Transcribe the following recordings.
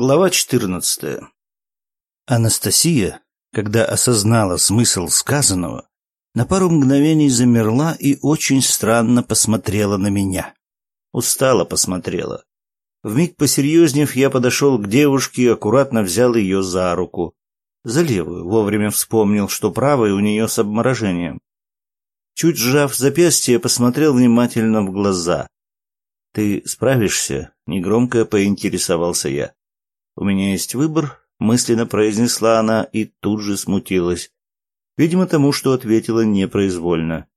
Глава 14. Анастасия, когда осознала смысл сказанного, на пару мгновений замерла и очень странно посмотрела на меня. Устало посмотрела. Вмиг посерьезнев, я подошел к девушке и аккуратно взял ее за руку. За левую, вовремя вспомнил, что правая у нее с обморожением. Чуть сжав запястье, посмотрел внимательно в глаза. «Ты справишься?» — негромко поинтересовался я. «У меня есть выбор», — мысленно произнесла она и тут же смутилась. Видимо, тому, что ответила непроизвольно.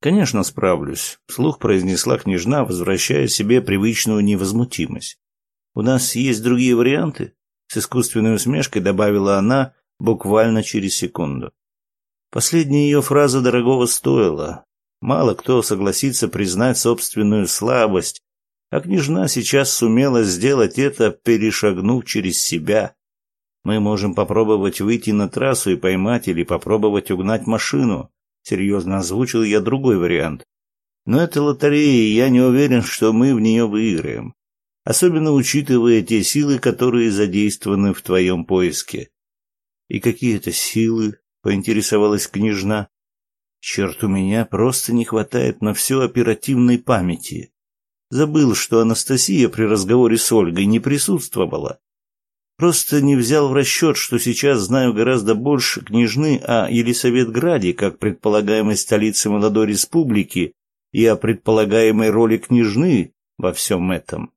«Конечно, справлюсь», — вслух произнесла княжна, возвращая себе привычную невозмутимость. «У нас есть другие варианты?» — с искусственной усмешкой добавила она буквально через секунду. Последняя ее фраза дорогого стоила. Мало кто согласится признать собственную слабость, а княжна сейчас сумела сделать это, перешагнув через себя. Мы можем попробовать выйти на трассу и поймать или попробовать угнать машину. Серьезно озвучил я другой вариант. Но это лотерея, и я не уверен, что мы в нее выиграем. Особенно учитывая те силы, которые задействованы в твоем поиске. И какие это силы? Поинтересовалась княжна. Черт, у меня просто не хватает на все оперативной памяти. Забыл, что Анастасия при разговоре с Ольгой не присутствовала. Просто не взял в расчет, что сейчас знаю гораздо больше княжны о Елисаветграде, как предполагаемой столице молодой республики, и о предполагаемой роли княжны во всем этом.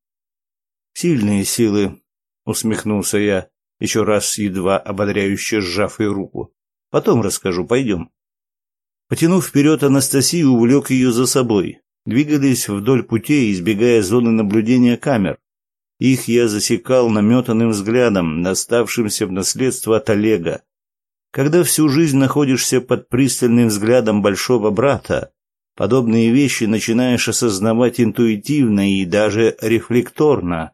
«Сильные силы», — усмехнулся я, еще раз едва ободряюще сжав ее руку. «Потом расскажу, пойдем». Потянув вперед Анастасию, увлек ее за собой двигались вдоль путей, избегая зоны наблюдения камер. Их я засекал наметанным взглядом, доставшимся в наследство от Олега. Когда всю жизнь находишься под пристальным взглядом большого брата, подобные вещи начинаешь осознавать интуитивно и даже рефлекторно.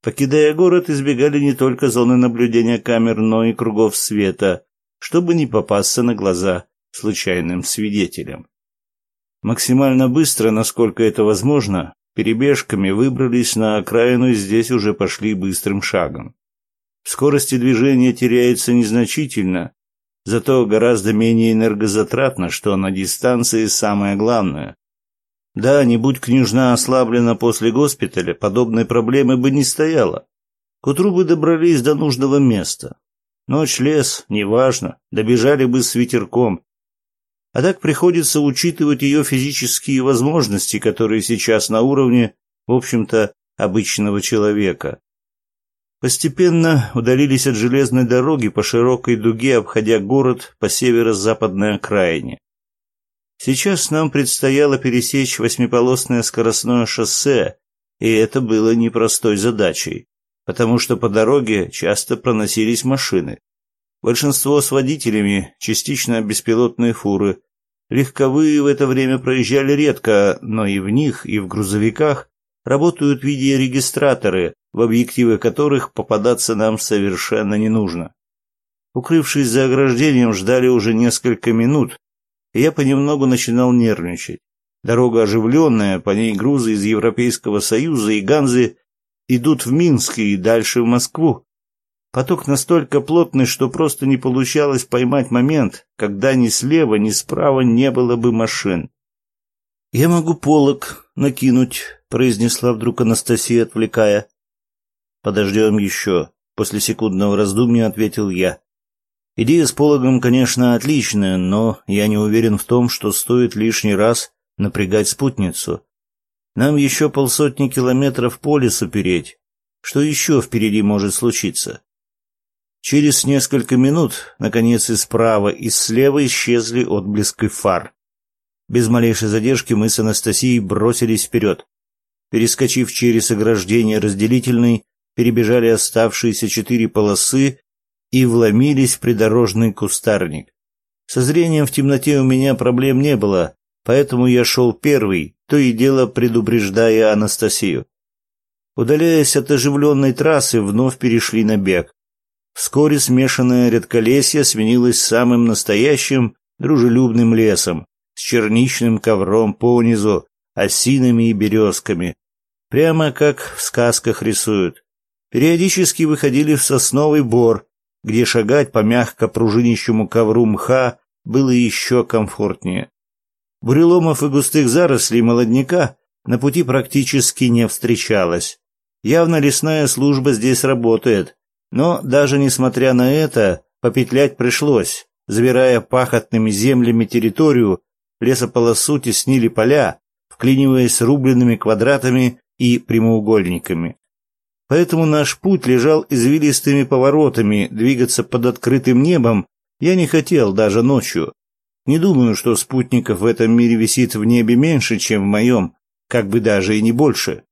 Покидая город, избегали не только зоны наблюдения камер, но и кругов света, чтобы не попасться на глаза случайным свидетелям. Максимально быстро, насколько это возможно, перебежками выбрались на окраину и здесь уже пошли быстрым шагом. В скорости движения теряется незначительно, зато гораздо менее энергозатратно, что на дистанции самое главное. Да, не будь княжна ослаблена после госпиталя, подобной проблемы бы не стояло. К утру бы добрались до нужного места. Ночь, лес, неважно, добежали бы с ветерком, а так приходится учитывать ее физические возможности, которые сейчас на уровне, в общем-то, обычного человека. Постепенно удалились от железной дороги по широкой дуге, обходя город по северо-западной окраине. Сейчас нам предстояло пересечь восьмиполосное скоростное шоссе, и это было непростой задачей, потому что по дороге часто проносились машины. Большинство с водителями, частично беспилотные фуры. Легковые в это время проезжали редко, но и в них, и в грузовиках работают видеорегистраторы, в объективы которых попадаться нам совершенно не нужно. Укрывшись за ограждением, ждали уже несколько минут, и я понемногу начинал нервничать. Дорога оживленная, по ней грузы из Европейского Союза и Ганзы идут в Минск и дальше в Москву. Поток настолько плотный, что просто не получалось поймать момент, когда ни слева, ни справа не было бы машин. «Я могу полок накинуть», — произнесла вдруг Анастасия, отвлекая. «Подождем еще», — после секундного раздумья ответил я. «Идея с пологом, конечно, отличная, но я не уверен в том, что стоит лишний раз напрягать спутницу. Нам еще полсотни километров по лесу переть. Что еще впереди может случиться?» Через несколько минут, наконец, и справа, и слева исчезли отблески фар. Без малейшей задержки мы с Анастасией бросились вперед. Перескочив через ограждение разделительной, перебежали оставшиеся четыре полосы и вломились в придорожный кустарник. Со зрением в темноте у меня проблем не было, поэтому я шел первый, то и дело предупреждая Анастасию. Удаляясь от оживленной трассы, вновь перешли на бег. Вскоре смешанное редколесье сменилось самым настоящим дружелюбным лесом с черничным ковром понизу, осинами и березками. Прямо как в сказках рисуют. периодически выходили в сосновый бор, где шагать по мягко пружинищему ковру мха было еще комфортнее. Буреломов и густых зарослей молодняка на пути практически не встречалось. Явно лесная служба здесь работает, но даже несмотря на это, попетлять пришлось. Забирая пахотными землями территорию, лесополосу теснили поля, вклиниваясь рубленными квадратами и прямоугольниками. Поэтому наш путь лежал извилистыми поворотами, двигаться под открытым небом я не хотел даже ночью. Не думаю, что спутников в этом мире висит в небе меньше, чем в моем, как бы даже и не больше.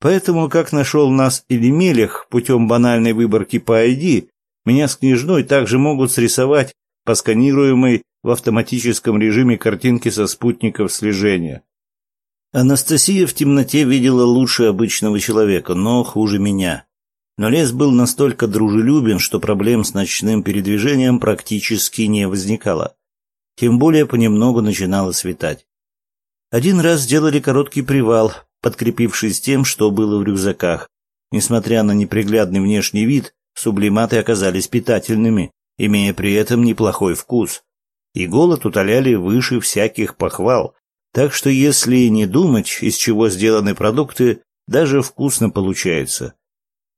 Поэтому, как нашел нас Элемелех путем банальной выборки по ID, меня с княжной также могут срисовать по сканируемой в автоматическом режиме картинки со спутников слежения. Анастасия в темноте видела лучше обычного человека, но хуже меня. Но лес был настолько дружелюбен, что проблем с ночным передвижением практически не возникало. Тем более понемногу начинало светать. Один раз сделали короткий привал, подкрепившись тем, что было в рюкзаках. Несмотря на неприглядный внешний вид, сублиматы оказались питательными, имея при этом неплохой вкус. И голод утоляли выше всяких похвал, так что если не думать, из чего сделаны продукты, даже вкусно получается.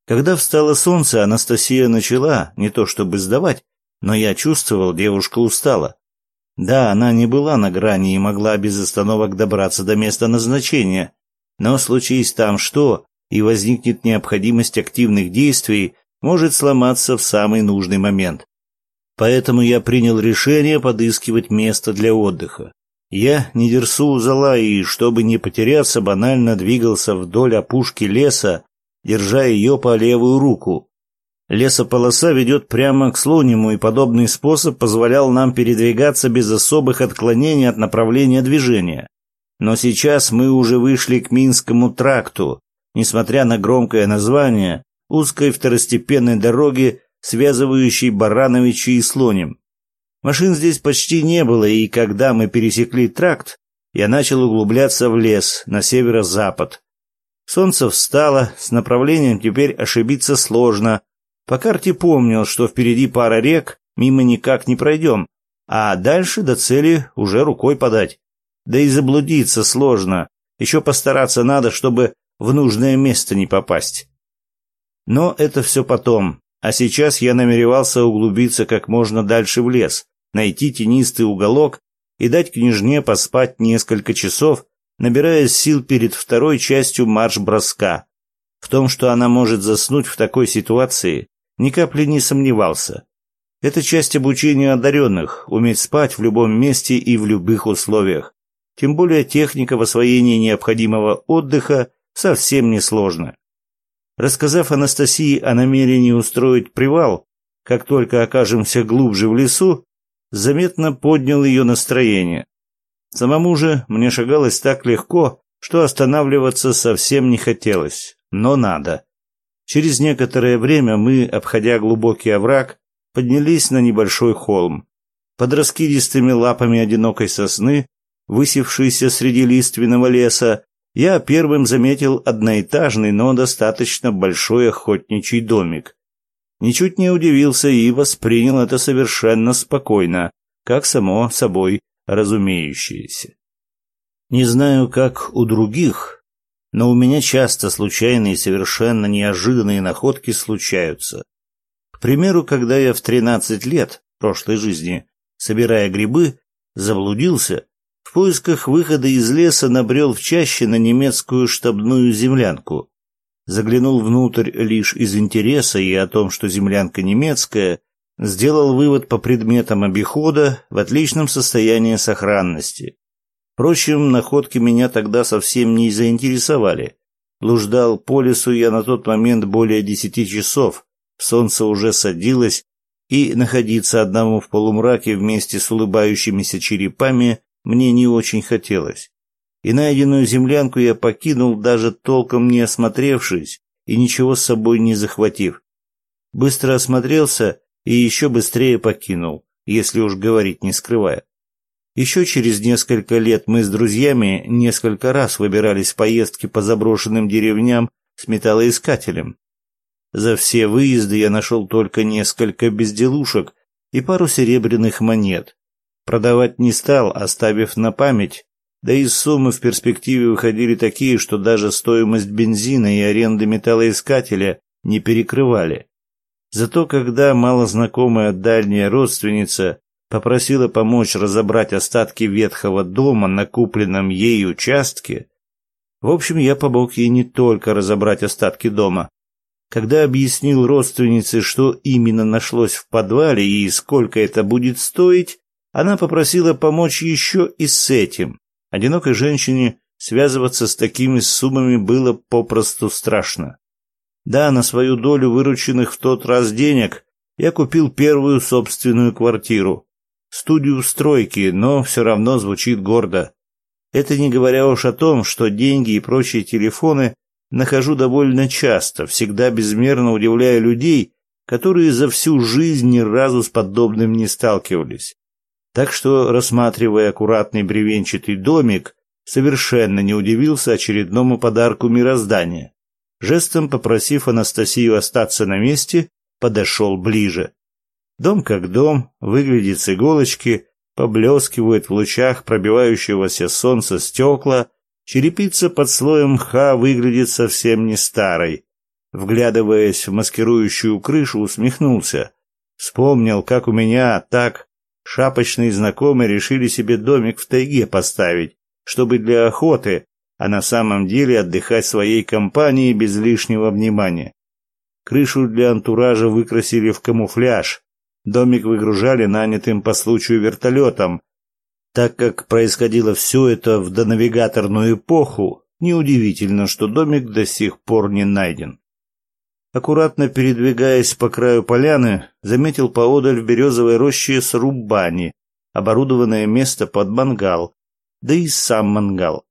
Когда встало солнце, Анастасия начала, не то чтобы сдавать, но я чувствовал, девушка устала. Да, она не была на грани и могла без остановок добраться до места назначения, но случись там что, и возникнет необходимость активных действий, может сломаться в самый нужный момент. Поэтому я принял решение подыскивать место для отдыха. Я не дерсу зала и, чтобы не потеряться, банально двигался вдоль опушки леса, держа ее по левую руку. Лесополоса ведет прямо к Слониму, и подобный способ позволял нам передвигаться без особых отклонений от направления движения. Но сейчас мы уже вышли к Минскому тракту, несмотря на громкое название узкой второстепенной дороги, связывающей Барановичи и Слоним. Машин здесь почти не было, и когда мы пересекли тракт, я начал углубляться в лес на северо-запад. Солнце встало, с направлением теперь ошибиться сложно. По карте помнил, что впереди пара рек, мимо никак не пройдем, а дальше до цели уже рукой подать. Да и заблудиться сложно. Еще постараться надо, чтобы в нужное место не попасть. Но это все потом. А сейчас я намеревался углубиться как можно дальше в лес, найти тенистый уголок и дать княжне поспать несколько часов, набирая сил перед второй частью марш-броска. В том, что она может заснуть в такой ситуации, ни капли не сомневался. Это часть обучения одаренных – уметь спать в любом месте и в любых условиях. Тем более техника в освоении необходимого отдыха совсем не сложна. Рассказав Анастасии о намерении устроить привал, как только окажемся глубже в лесу, заметно поднял ее настроение. Самому же мне шагалось так легко, что останавливаться совсем не хотелось, но надо. Через некоторое время мы, обходя глубокий овраг, поднялись на небольшой холм. Под раскидистыми лапами одинокой сосны высевшийся среди лиственного леса, я первым заметил одноэтажный, но достаточно большой охотничий домик. Ничуть не удивился и воспринял это совершенно спокойно, как само собой разумеющееся. Не знаю, как у других, но у меня часто случайные совершенно неожиданные находки случаются. К примеру, когда я в тринадцать лет прошлой жизни, собирая грибы, заблудился в поисках выхода из леса набрел в чаще на немецкую штабную землянку. Заглянул внутрь лишь из интереса и о том, что землянка немецкая, сделал вывод по предметам обихода в отличном состоянии сохранности. Впрочем, находки меня тогда совсем не заинтересовали. Блуждал по лесу я на тот момент более десяти часов, солнце уже садилось, и находиться одному в полумраке вместе с улыбающимися черепами мне не очень хотелось. И найденную землянку я покинул, даже толком не осмотревшись и ничего с собой не захватив. Быстро осмотрелся и еще быстрее покинул, если уж говорить не скрывая. Еще через несколько лет мы с друзьями несколько раз выбирались в поездки по заброшенным деревням с металлоискателем. За все выезды я нашел только несколько безделушек и пару серебряных монет. Продавать не стал, оставив на память, да и суммы в перспективе выходили такие, что даже стоимость бензина и аренды металлоискателя не перекрывали. Зато когда малознакомая дальняя родственница попросила помочь разобрать остатки ветхого дома на купленном ей участке, в общем, я помог ей не только разобрать остатки дома, когда объяснил родственнице, что именно нашлось в подвале и сколько это будет стоить, она попросила помочь еще и с этим. Одинокой женщине связываться с такими суммами было попросту страшно. Да, на свою долю вырученных в тот раз денег я купил первую собственную квартиру. Студию стройки, но все равно звучит гордо. Это не говоря уж о том, что деньги и прочие телефоны нахожу довольно часто, всегда безмерно удивляя людей, которые за всю жизнь ни разу с подобным не сталкивались. Так что, рассматривая аккуратный бревенчатый домик, совершенно не удивился очередному подарку мироздания. Жестом попросив Анастасию остаться на месте, подошел ближе. Дом как дом, выглядит с иголочки, поблескивает в лучах пробивающегося солнца стекла, Черепица под слоем мха выглядит совсем не старой. Вглядываясь в маскирующую крышу, усмехнулся. Вспомнил, как у меня так шапочные знакомые решили себе домик в тайге поставить, чтобы для охоты, а на самом деле отдыхать своей компанией без лишнего внимания. Крышу для антуража выкрасили в камуфляж. Домик выгружали нанятым по случаю вертолетом, так как происходило все это в донавигаторную эпоху, неудивительно, что домик до сих пор не найден. Аккуратно передвигаясь по краю поляны, заметил поодаль в березовой роще сруб бани, оборудованное место под мангал, да и сам мангал.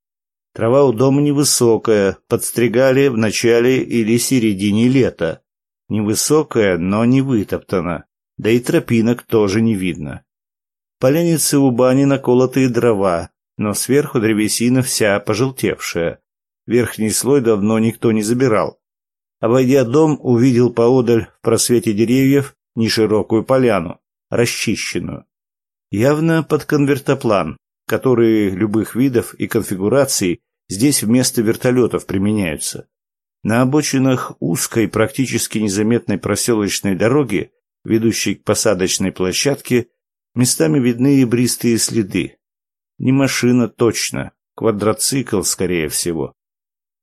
Трава у дома невысокая, подстригали в начале или середине лета. Невысокая, но не вытоптана, да и тропинок тоже не видно поленнице у бани наколотые дрова, но сверху древесина вся пожелтевшая. Верхний слой давно никто не забирал. Обойдя дом, увидел поодаль в просвете деревьев неширокую поляну, расчищенную. Явно под конвертоплан, которые любых видов и конфигураций здесь вместо вертолетов применяются. На обочинах узкой, практически незаметной проселочной дороги, ведущей к посадочной площадке, Местами видны и бристые следы. Не машина точно, квадроцикл, скорее всего.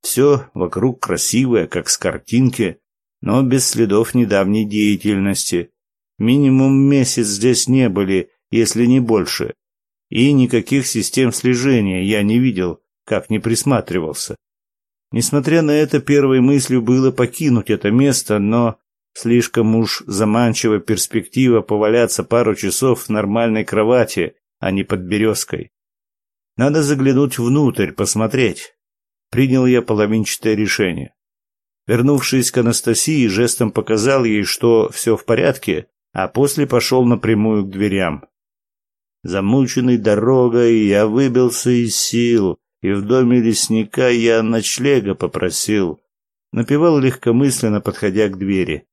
Все вокруг красивое, как с картинки, но без следов недавней деятельности. Минимум месяц здесь не были, если не больше. И никаких систем слежения я не видел, как не присматривался. Несмотря на это, первой мыслью было покинуть это место, но Слишком уж заманчива перспектива поваляться пару часов в нормальной кровати, а не под березкой. Надо заглянуть внутрь, посмотреть. Принял я половинчатое решение. Вернувшись к Анастасии, жестом показал ей, что все в порядке, а после пошел напрямую к дверям. Замученный дорогой, я выбился из сил, и в доме лесника я ночлега попросил. Напевал легкомысленно, подходя к двери.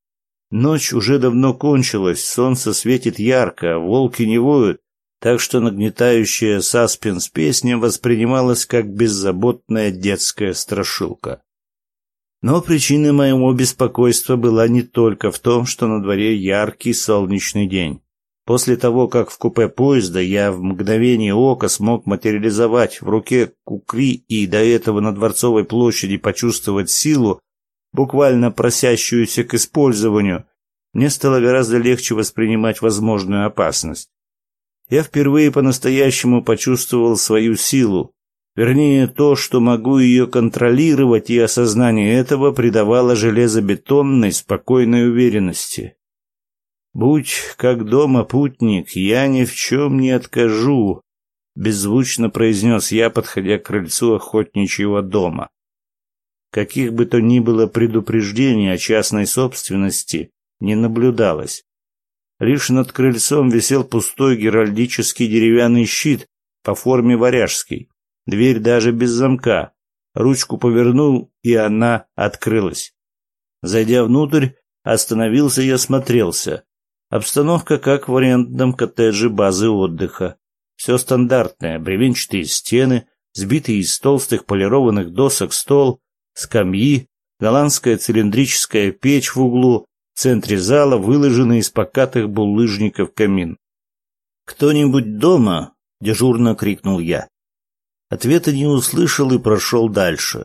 Ночь уже давно кончилась, солнце светит ярко, волки не воют, так что нагнетающая саспенс песня воспринималась как беззаботная детская страшилка. Но причиной моего беспокойства была не только в том, что на дворе яркий солнечный день. После того, как в купе поезда я в мгновение ока смог материализовать в руке кукри и до этого на Дворцовой площади почувствовать силу, буквально просящуюся к использованию, мне стало гораздо легче воспринимать возможную опасность. Я впервые по-настоящему почувствовал свою силу, вернее то, что могу ее контролировать, и осознание этого придавало железобетонной, спокойной уверенности. «Будь как дома, путник, я ни в чем не откажу», — беззвучно произнес я, подходя к крыльцу охотничьего дома. Каких бы то ни было предупреждений о частной собственности не наблюдалось. Лишь над крыльцом висел пустой геральдический деревянный щит по форме варяжский. Дверь даже без замка. Ручку повернул, и она открылась. Зайдя внутрь, остановился и осмотрелся. Обстановка как в арендном коттедже базы отдыха. Все стандартное, бревенчатые стены, сбитый из толстых полированных досок стол, скамьи, голландская цилиндрическая печь в углу, в центре зала выложенный из покатых булыжников камин. «Кто-нибудь дома?» — дежурно крикнул я. Ответа не услышал и прошел дальше.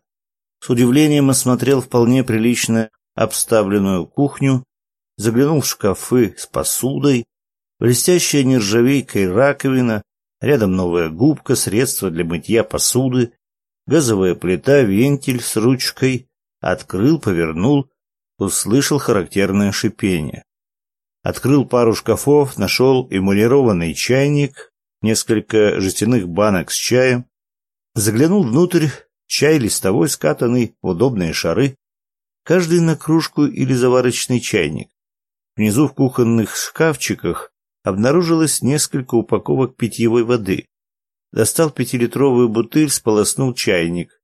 С удивлением осмотрел вполне прилично обставленную кухню, заглянул в шкафы с посудой, блестящая нержавейкой раковина, рядом новая губка, средство для мытья посуды, газовая плита, вентиль с ручкой, открыл, повернул, услышал характерное шипение. Открыл пару шкафов, нашел эмалированный чайник, несколько жестяных банок с чаем, заглянул внутрь, чай листовой скатанный в удобные шары, каждый на кружку или заварочный чайник. Внизу в кухонных шкафчиках обнаружилось несколько упаковок питьевой воды. Достал пятилитровую бутыль, сполоснул чайник.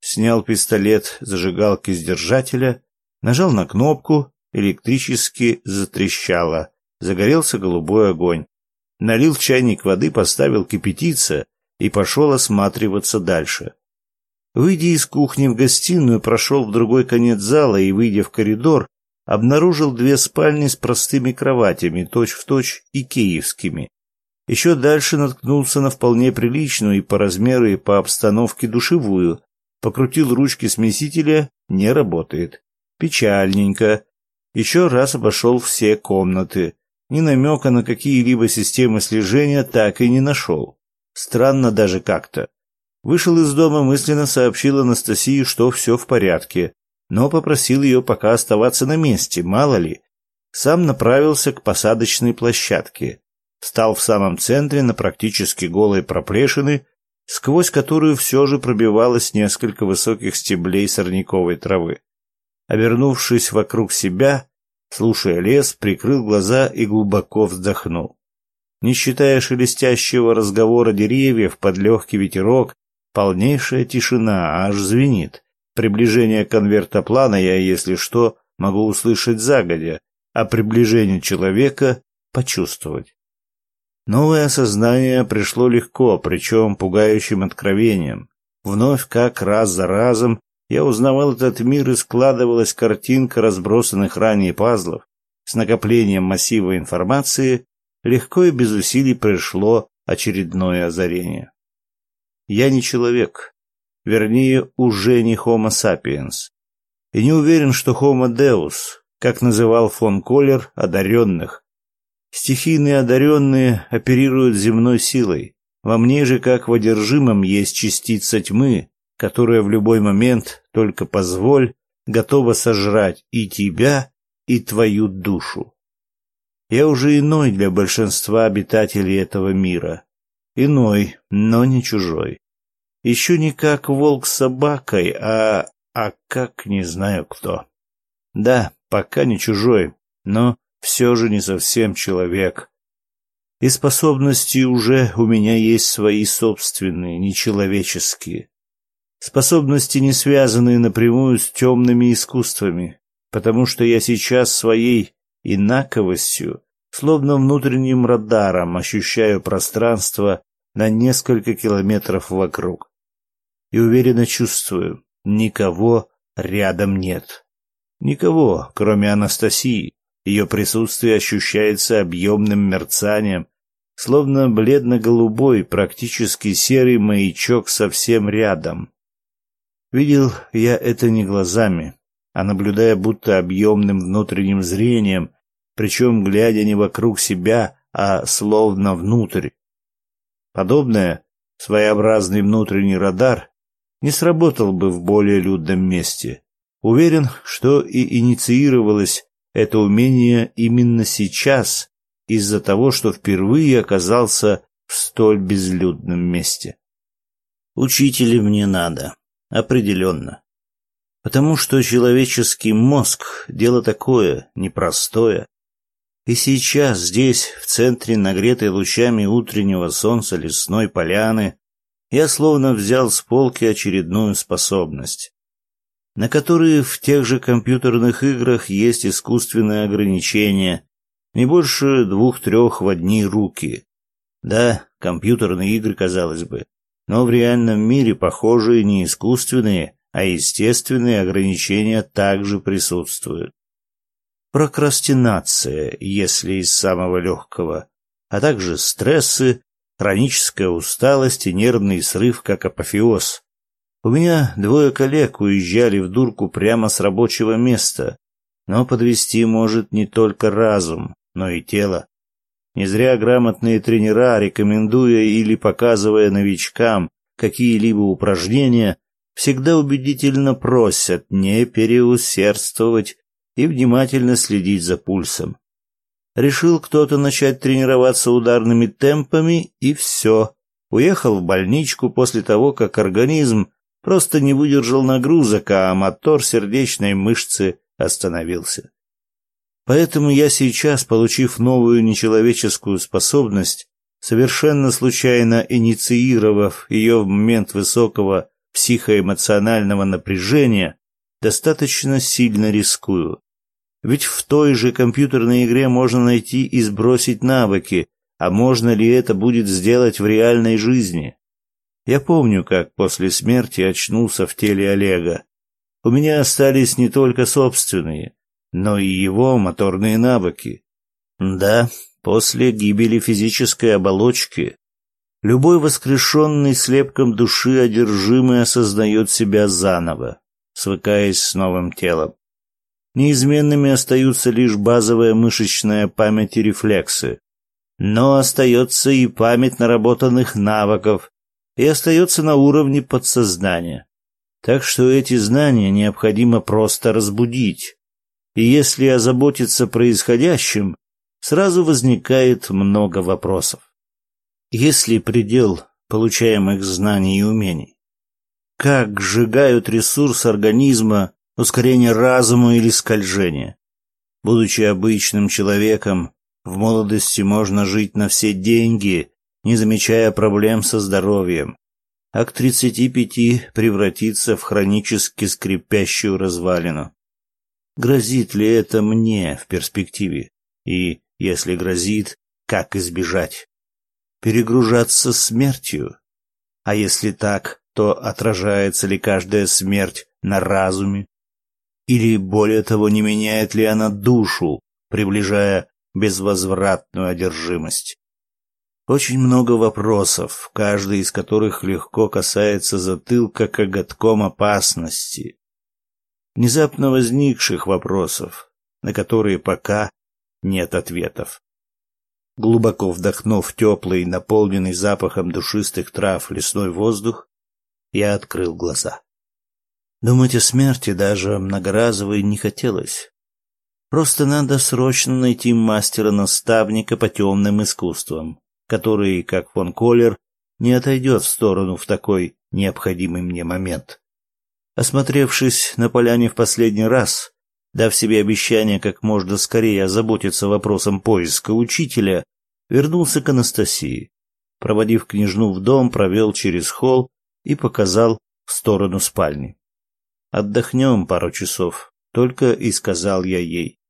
Снял пистолет зажигалки с держателя, нажал на кнопку, электрически затрещало. Загорелся голубой огонь. Налил в чайник воды, поставил кипятиться и пошел осматриваться дальше. Выйдя из кухни в гостиную, прошел в другой конец зала и, выйдя в коридор, обнаружил две спальни с простыми кроватями, точь-в-точь и киевскими. Еще дальше наткнулся на вполне приличную и по размеру, и по обстановке душевую. Покрутил ручки смесителя, не работает. Печальненько. Еще раз обошел все комнаты. Ни намека на какие-либо системы слежения так и не нашел. Странно даже как-то. Вышел из дома, мысленно сообщил Анастасии, что все в порядке, но попросил ее пока оставаться на месте, мало ли. Сам направился к посадочной площадке. Встал в самом центре на практически голой проплешины, сквозь которую все же пробивалось несколько высоких стеблей сорняковой травы. Обернувшись вокруг себя, слушая лес, прикрыл глаза и глубоко вздохнул. Не считая шелестящего разговора деревьев под легкий ветерок, полнейшая тишина аж звенит. Приближение конвертоплана я, если что, могу услышать загодя, а приближение человека почувствовать. Новое осознание пришло легко, причем пугающим откровением. Вновь, как раз за разом, я узнавал этот мир и складывалась картинка разбросанных ранее пазлов. С накоплением массива информации легко и без усилий пришло очередное озарение. Я не человек, вернее, уже не Homo sapiens. И не уверен, что Homo deus, как называл фон Коллер одаренных. Стихийные одаренные оперируют земной силой. Во мне же, как в одержимом, есть частица тьмы, которая в любой момент, только позволь, готова сожрать и тебя, и твою душу. Я уже иной для большинства обитателей этого мира. Иной, но не чужой. Еще не как волк с собакой, а... а как не знаю кто. Да, пока не чужой, но все же не совсем человек. И способности уже у меня есть свои собственные, нечеловеческие. Способности, не связанные напрямую с темными искусствами, потому что я сейчас своей инаковостью, словно внутренним радаром, ощущаю пространство на несколько километров вокруг. И уверенно чувствую, никого рядом нет. Никого, кроме Анастасии. Ее присутствие ощущается объемным мерцанием, словно бледно-голубой, практически серый маячок совсем рядом. Видел я это не глазами, а наблюдая будто объемным внутренним зрением, причем глядя не вокруг себя, а словно внутрь. Подобное, своеобразный внутренний радар, не сработал бы в более людном месте. Уверен, что и инициировалось это умение именно сейчас, из-за того, что впервые оказался в столь безлюдном месте. Учителя мне надо, определенно. Потому что человеческий мозг — дело такое, непростое. И сейчас здесь, в центре нагретой лучами утреннего солнца лесной поляны, я словно взял с полки очередную способность. на которые в тех же компьютерных играх есть искусственные ограничения, не больше двух-трех в одни руки. Да, компьютерные игры, казалось бы, но в реальном мире похожие не искусственные, а естественные ограничения также присутствуют. Прокрастинация, если из самого легкого, а также стрессы, хроническая усталость и нервный срыв как апофеоз. У меня двое коллег уезжали в дурку прямо с рабочего места, но подвести может не только разум, но и тело. Не зря грамотные тренера, рекомендуя или показывая новичкам какие-либо упражнения, всегда убедительно просят не переусердствовать и внимательно следить за пульсом. Решил кто-то начать тренироваться ударными темпами, и все. Уехал в больничку после того, как организм просто не выдержал нагрузок, а мотор сердечной мышцы остановился. Поэтому я сейчас, получив новую нечеловеческую способность, совершенно случайно инициировав ее в момент высокого психоэмоционального напряжения, достаточно сильно рискую. Ведь в той же компьютерной игре можно найти и сбросить навыки, а можно ли это будет сделать в реальной жизни? Я помню, как после смерти очнулся в теле Олега. У меня остались не только собственные, но и его моторные навыки. Да, после гибели физической оболочки любой воскрешенный слепком души одержимый осознает себя заново, свыкаясь с новым телом. Неизменными остаются лишь базовая мышечная память и рефлексы. Но остается и память наработанных навыков, и остается на уровне подсознания. Так что эти знания необходимо просто разбудить. И если озаботиться происходящим, сразу возникает много вопросов. Если предел получаемых знаний и умений? Как сжигают ресурс организма ускорение разума или скольжение. Будучи обычным человеком, в молодости можно жить на все деньги, не замечая проблем со здоровьем, а к 35 превратиться в хронически скрипящую развалину. Грозит ли это мне в перспективе? И, если грозит, как избежать? Перегружаться смертью? А если так, то отражается ли каждая смерть на разуме? Или, более того, не меняет ли она душу, приближая безвозвратную одержимость? Очень много вопросов, каждый из которых легко касается затылка коготком опасности. Внезапно возникших вопросов, на которые пока нет ответов. Глубоко вдохнув теплый, наполненный запахом душистых трав лесной воздух, я открыл глаза. Думать о смерти даже многоразовой не хотелось. Просто надо срочно найти мастера-наставника по темным искусствам, который, как фон Коллер, не отойдет в сторону в такой необходимый мне момент. Осмотревшись на поляне в последний раз, дав себе обещание как можно скорее озаботиться вопросом поиска учителя, вернулся к Анастасии. Проводив княжну в дом, провел через холл и показал в сторону спальни. Отдохнем пару часов, только и сказал я ей.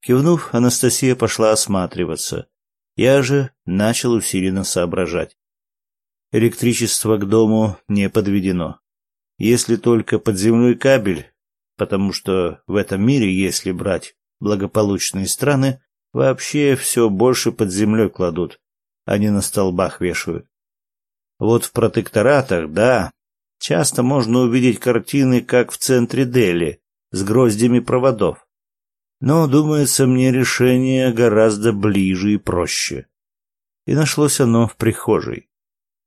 Кивнув, Анастасия пошла осматриваться. Я же начал усиленно соображать. Электричество к дому не подведено. Если только подземной кабель, потому что в этом мире, если брать благополучные страны, вообще все больше под землей кладут, а не на столбах вешают. Вот в протекторатах, да, Часто можно увидеть картины, как в центре Дели, с гроздями проводов. Но, думается мне, решение гораздо ближе и проще. И нашлось оно в прихожей.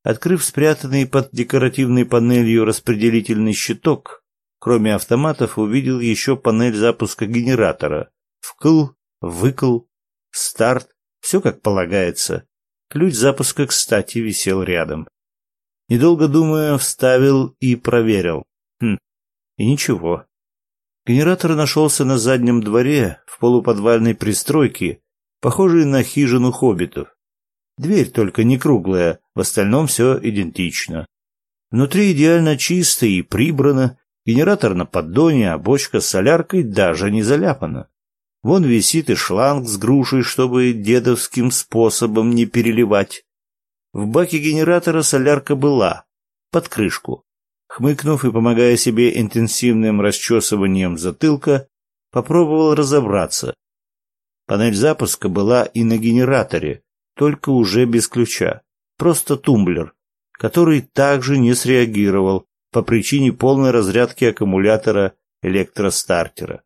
Открыв спрятанный под декоративной панелью распределительный щиток, кроме автоматов, увидел еще панель запуска генератора. Вкл, выкл, старт, все как полагается. Ключ запуска, кстати, висел рядом. Недолго думая, вставил и проверил. Хм, и ничего. Генератор нашелся на заднем дворе в полуподвальной пристройке, похожей на хижину хоббитов. Дверь только не круглая, в остальном все идентично. Внутри идеально чисто и прибрано, Генератор на поддоне, а бочка с соляркой даже не заляпана. Вон висит и шланг с грушей, чтобы дедовским способом не переливать. В баке генератора солярка была, под крышку. Хмыкнув и помогая себе интенсивным расчесыванием затылка, попробовал разобраться. Панель запуска была и на генераторе, только уже без ключа. Просто тумблер, который также не среагировал, по причине полной разрядки аккумулятора электростартера.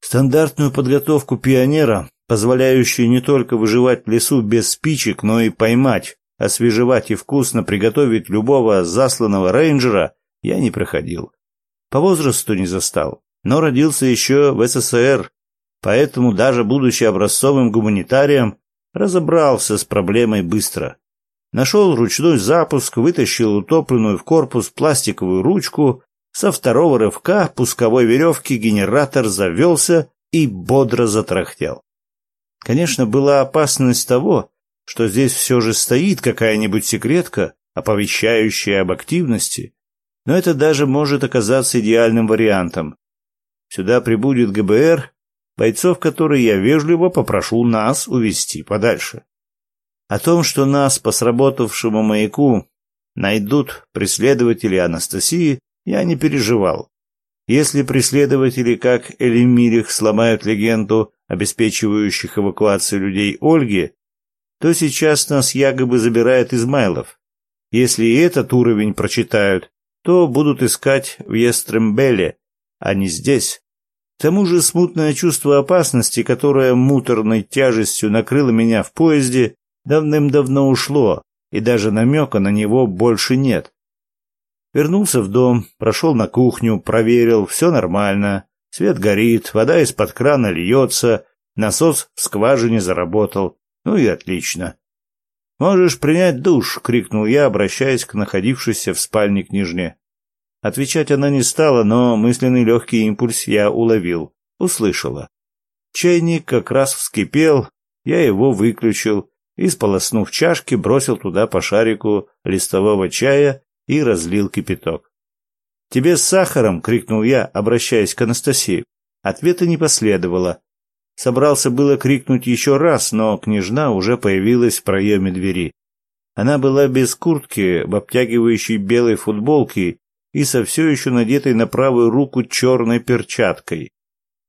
Стандартную подготовку пионера, позволяющую не только выживать в лесу без спичек, но и поймать, освежевать и вкусно приготовить любого засланного рейнджера, я не проходил. По возрасту не застал, но родился еще в СССР, поэтому даже будучи образцовым гуманитарием, разобрался с проблемой быстро. Нашел ручной запуск, вытащил утопленную в корпус пластиковую ручку, со второго рывка пусковой веревки генератор завелся и бодро затрахтел. Конечно, была опасность того, что здесь все же стоит какая-нибудь секретка, оповещающая об активности, но это даже может оказаться идеальным вариантом. Сюда прибудет ГБР, бойцов которые я вежливо попрошу нас увести подальше. О том, что нас по сработавшему маяку найдут преследователи Анастасии, я не переживал. Если преследователи, как Элемирих, сломают легенду, обеспечивающих эвакуацию людей Ольги, то сейчас нас якобы забирает Измайлов. Если и этот уровень прочитают, то будут искать в Естрембеле, а не здесь. К тому же смутное чувство опасности, которое муторной тяжестью накрыло меня в поезде, давным-давно ушло, и даже намека на него больше нет. Вернулся в дом, прошел на кухню, проверил, все нормально. Свет горит, вода из-под крана льется, насос в скважине заработал. Ну и отлично. «Можешь принять душ!» — крикнул я, обращаясь к находившейся в спальне княжне. Отвечать она не стала, но мысленный легкий импульс я уловил. Услышала. Чайник как раз вскипел, я его выключил и, сполоснув чашки, бросил туда по шарику листового чая и разлил кипяток. «Тебе с сахаром!» — крикнул я, обращаясь к Анастасии. Ответа не последовало. Собрался было крикнуть еще раз, но княжна уже появилась в проеме двери. Она была без куртки, в обтягивающей белой футболке и со все еще надетой на правую руку черной перчаткой.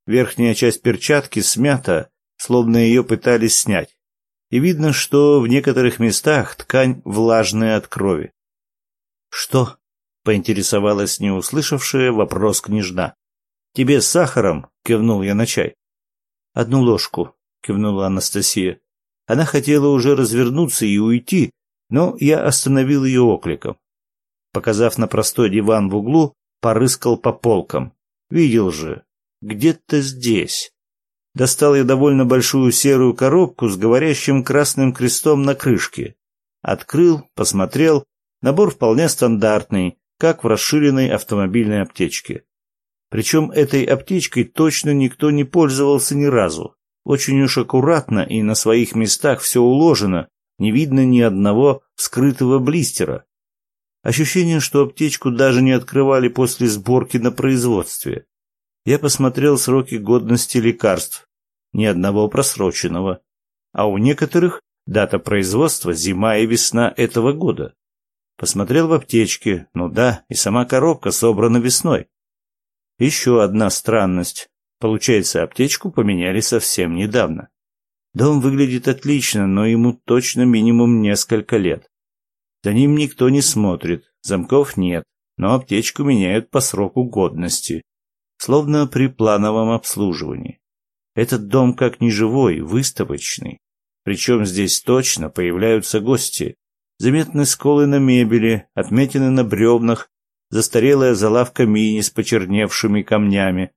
Верхняя часть перчатки смята, словно ее пытались снять. И видно, что в некоторых местах ткань влажная от крови. «Что?» — поинтересовалась неуслышавшая вопрос княжна. «Тебе с сахаром?» — кивнул я на чай. «Одну ложку», — кивнула Анастасия. Она хотела уже развернуться и уйти, но я остановил ее окликом. Показав на простой диван в углу, порыскал по полкам. Видел же, где-то здесь. Достал я довольно большую серую коробку с говорящим красным крестом на крышке. Открыл, посмотрел Набор вполне стандартный, как в расширенной автомобильной аптечке. Причем этой аптечкой точно никто не пользовался ни разу. Очень уж аккуратно и на своих местах все уложено, не видно ни одного вскрытого блистера. Ощущение, что аптечку даже не открывали после сборки на производстве. Я посмотрел сроки годности лекарств. Ни одного просроченного. А у некоторых дата производства зима и весна этого года. Посмотрел в аптечке. Ну да, и сама коробка собрана весной. Еще одна странность. Получается, аптечку поменяли совсем недавно. Дом выглядит отлично, но ему точно минимум несколько лет. За ним никто не смотрит, замков нет, но аптечку меняют по сроку годности, словно при плановом обслуживании. Этот дом как неживой, выставочный. Причем здесь точно появляются гости, Заметны сколы на мебели, отметины на бревнах, застарелая зола в камине с почерневшими камнями.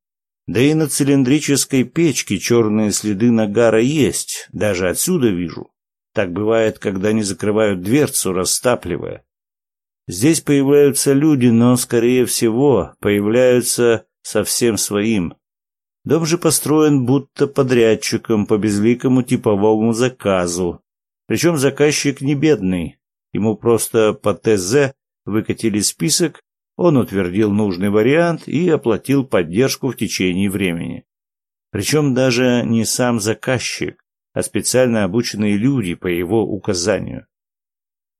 Да и на цилиндрической печке черные следы нагара есть, даже отсюда вижу. Так бывает, когда не закрывают дверцу, растапливая. Здесь появляются люди, но, скорее всего, появляются совсем своим. Дом же построен будто подрядчиком по безликому типовому заказу. Причем заказчик не бедный, Ему просто по ТЗ выкатили список, Он утвердил нужный вариант и оплатил поддержку в течение времени. Причем даже не сам заказчик, а специально обученные люди по его указанию.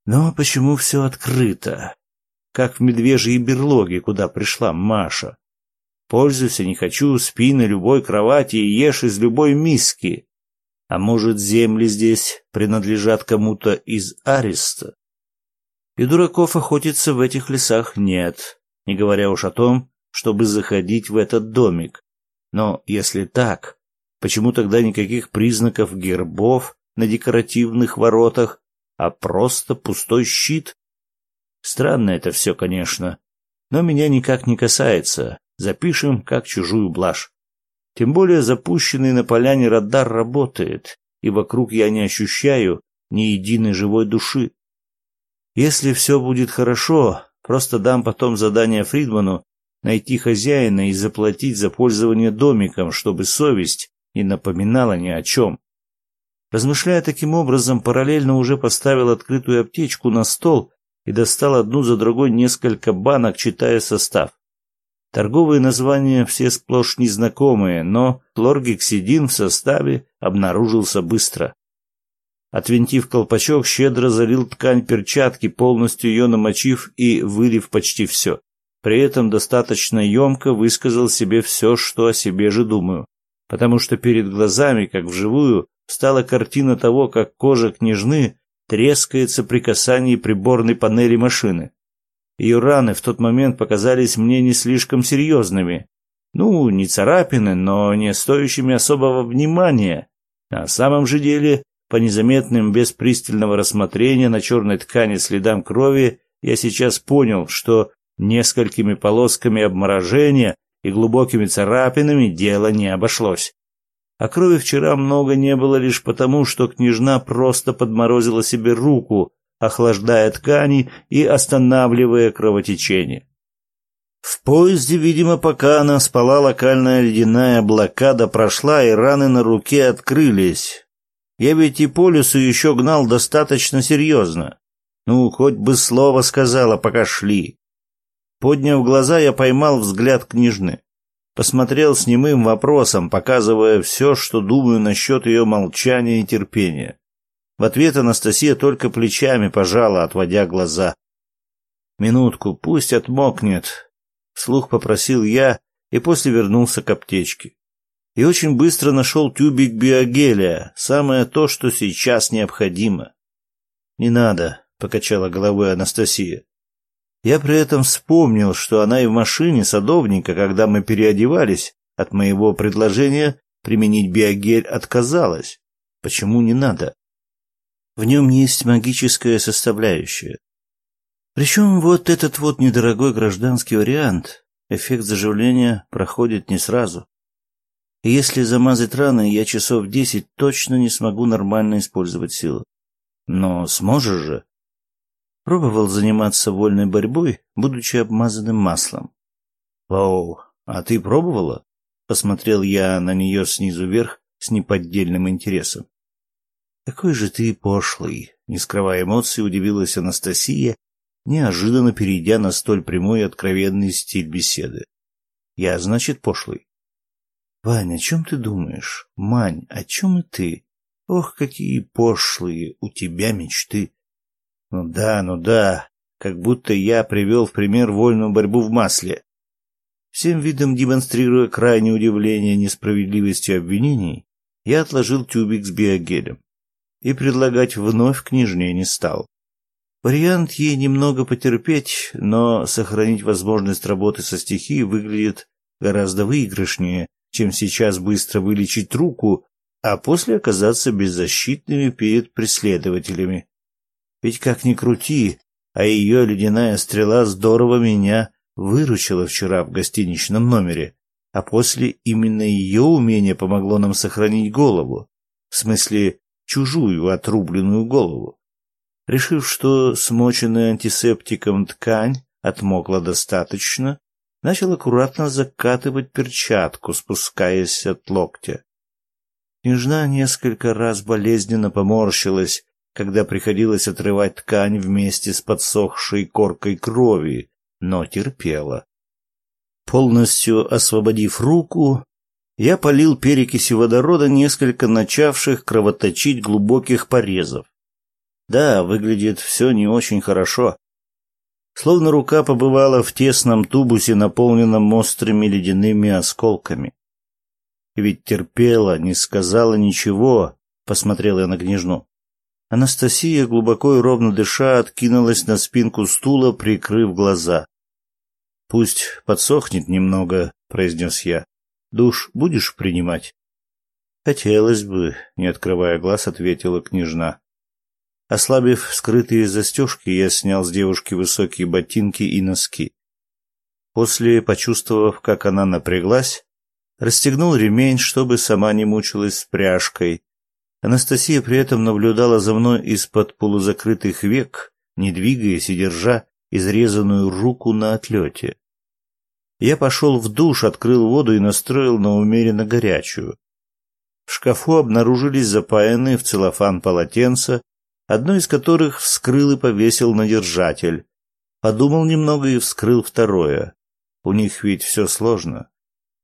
Но почему все открыто? Как в медвежьей берлоге, куда пришла Маша. Пользуйся не хочу, спи на любой кровати и ешь из любой миски. А может, земли здесь принадлежат кому-то из ареста? И дураков охотиться в этих лесах нет, не говоря уж о том, чтобы заходить в этот домик. Но если так, почему тогда никаких признаков гербов на декоративных воротах, а просто пустой щит? Странно это все, конечно, но меня никак не касается. Запишем как чужую блажь. Тем более запущенный на поляне радар работает, и вокруг я не ощущаю ни единой живой души. Если все будет хорошо, просто дам потом задание Фридману найти хозяина и заплатить за пользование домиком, чтобы совесть не напоминала ни о чем. Размышляя таким образом, параллельно уже поставил открытую аптечку на стол и достал одну за другой несколько банок, читая состав. Торговые названия все сплошь незнакомые, но хлоргексидин в составе обнаружился быстро. Отвинтив колпачок, щедро залил ткань перчатки, полностью ее намочив и вылив почти все. При этом достаточно емко высказал себе все, что о себе же думаю. Потому что перед глазами, как вживую, стала картина того, как кожа княжны трескается при касании приборной панели машины. Ее раны в тот момент показались мне не слишком серьезными. Ну, не царапины, но не стоящими особого внимания. На самом же деле по незаметным, без пристального рассмотрения на черной ткани следам крови, я сейчас понял, что несколькими полосками обморожения и глубокими царапинами дело не обошлось. А крови вчера много не было лишь потому, что княжна просто подморозила себе руку, охлаждая ткани и останавливая кровотечение. В поезде, видимо, пока она спала, локальная ледяная блокада прошла, и раны на руке открылись. Я ведь и по лесу еще гнал достаточно серьезно. Ну, хоть бы слово сказала, пока шли. Подняв глаза, я поймал взгляд княжны. Посмотрел с немым вопросом, показывая все, что думаю насчет ее молчания и терпения. В ответ Анастасия только плечами пожала, отводя глаза. «Минутку, пусть отмокнет», — слух попросил я и после вернулся к аптечке и очень быстро нашел тюбик биогеля, самое то, что сейчас необходимо. «Не надо», — покачала головой Анастасия. Я при этом вспомнил, что она и в машине садовника, когда мы переодевались, от моего предложения применить биогель отказалась. Почему не надо? В нем есть магическая составляющая. Причем вот этот вот недорогой гражданский вариант, эффект заживления проходит не сразу. Если замазать раны, я часов десять точно не смогу нормально использовать силу. Но сможешь же? Пробовал заниматься вольной борьбой, будучи обмазанным маслом. Вау, а ты пробовала? Посмотрел я на нее снизу вверх с неподдельным интересом. Какой же ты пошлый, не скрывая эмоций, удивилась Анастасия, неожиданно перейдя на столь прямой и откровенный стиль беседы. Я, значит, пошлый. Ваня, о чем ты думаешь? Мань, о чем и ты? Ох, какие пошлые у тебя мечты. Ну да, ну да, как будто я привел в пример вольную борьбу в масле. Всем видом демонстрируя крайнее удивление несправедливостью обвинений, я отложил тюбик с биогелем и предлагать вновь княжне не стал. Вариант ей немного потерпеть, но сохранить возможность работы со стихией выглядит гораздо выигрышнее, чем сейчас быстро вылечить руку, а после оказаться беззащитными перед преследователями. Ведь как ни крути, а ее ледяная стрела здорово меня выручила вчера в гостиничном номере, а после именно ее умение помогло нам сохранить голову, в смысле чужую отрубленную голову. Решив, что смоченная антисептиком ткань отмокла достаточно, начал аккуратно закатывать перчатку, спускаясь от локтя. Княжна несколько раз болезненно поморщилась, когда приходилось отрывать ткань вместе с подсохшей коркой крови, но терпела. Полностью освободив руку, я полил перекисью водорода несколько начавших кровоточить глубоких порезов. Да, выглядит все не очень хорошо. Словно рука побывала в тесном тубусе, наполненном острыми ледяными осколками. Ведь терпела, не сказала ничего, посмотрела я на княжну. Анастасия, глубоко и ровно дыша, откинулась на спинку стула, прикрыв глаза. «Пусть подсохнет немного», — произнес я. «Душ будешь принимать?» «Хотелось бы», — не открывая глаз, ответила княжна. Ослабив скрытые застежки, я снял с девушки высокие ботинки и носки. После, почувствовав, как она напряглась, расстегнул ремень, чтобы сама не мучилась с пряжкой, Анастасия при этом наблюдала за мной из-под полузакрытых век, не двигаясь и держа изрезанную руку на отлете. Я пошел в душ, открыл воду и настроил на умеренно горячую. В шкафу обнаружились запаянные в целлофан полотенца, одно из которых вскрыл и повесил на держатель. Подумал немного и вскрыл второе. У них ведь все сложно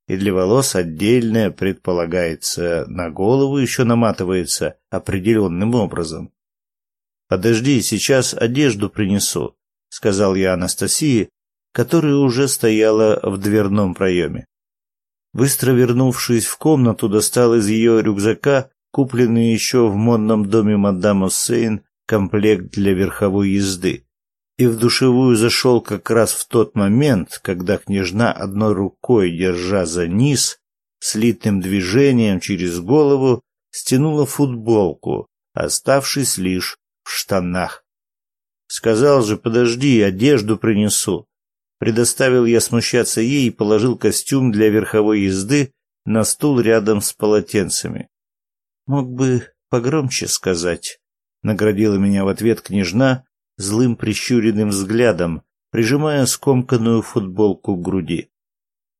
и для волос отдельное предполагается, на голову еще наматывается определенным образом. «Подожди, сейчас одежду принесу», — сказал я Анастасии, которая уже стояла в дверном проеме. Быстро вернувшись в комнату, достал из ее рюкзака купленный еще в модном доме мадам Оссейн комплект для верховой езды и в душевую зашел как раз в тот момент, когда княжна одной рукой, держа за низ, слитным движением через голову стянула футболку, оставшись лишь в штанах. Сказал же, подожди, одежду принесу. Предоставил я смущаться ей и положил костюм для верховой езды на стул рядом с полотенцами. Мог бы погромче сказать, наградила меня в ответ княжна, злым прищуренным взглядом, прижимая скомканную футболку к груди.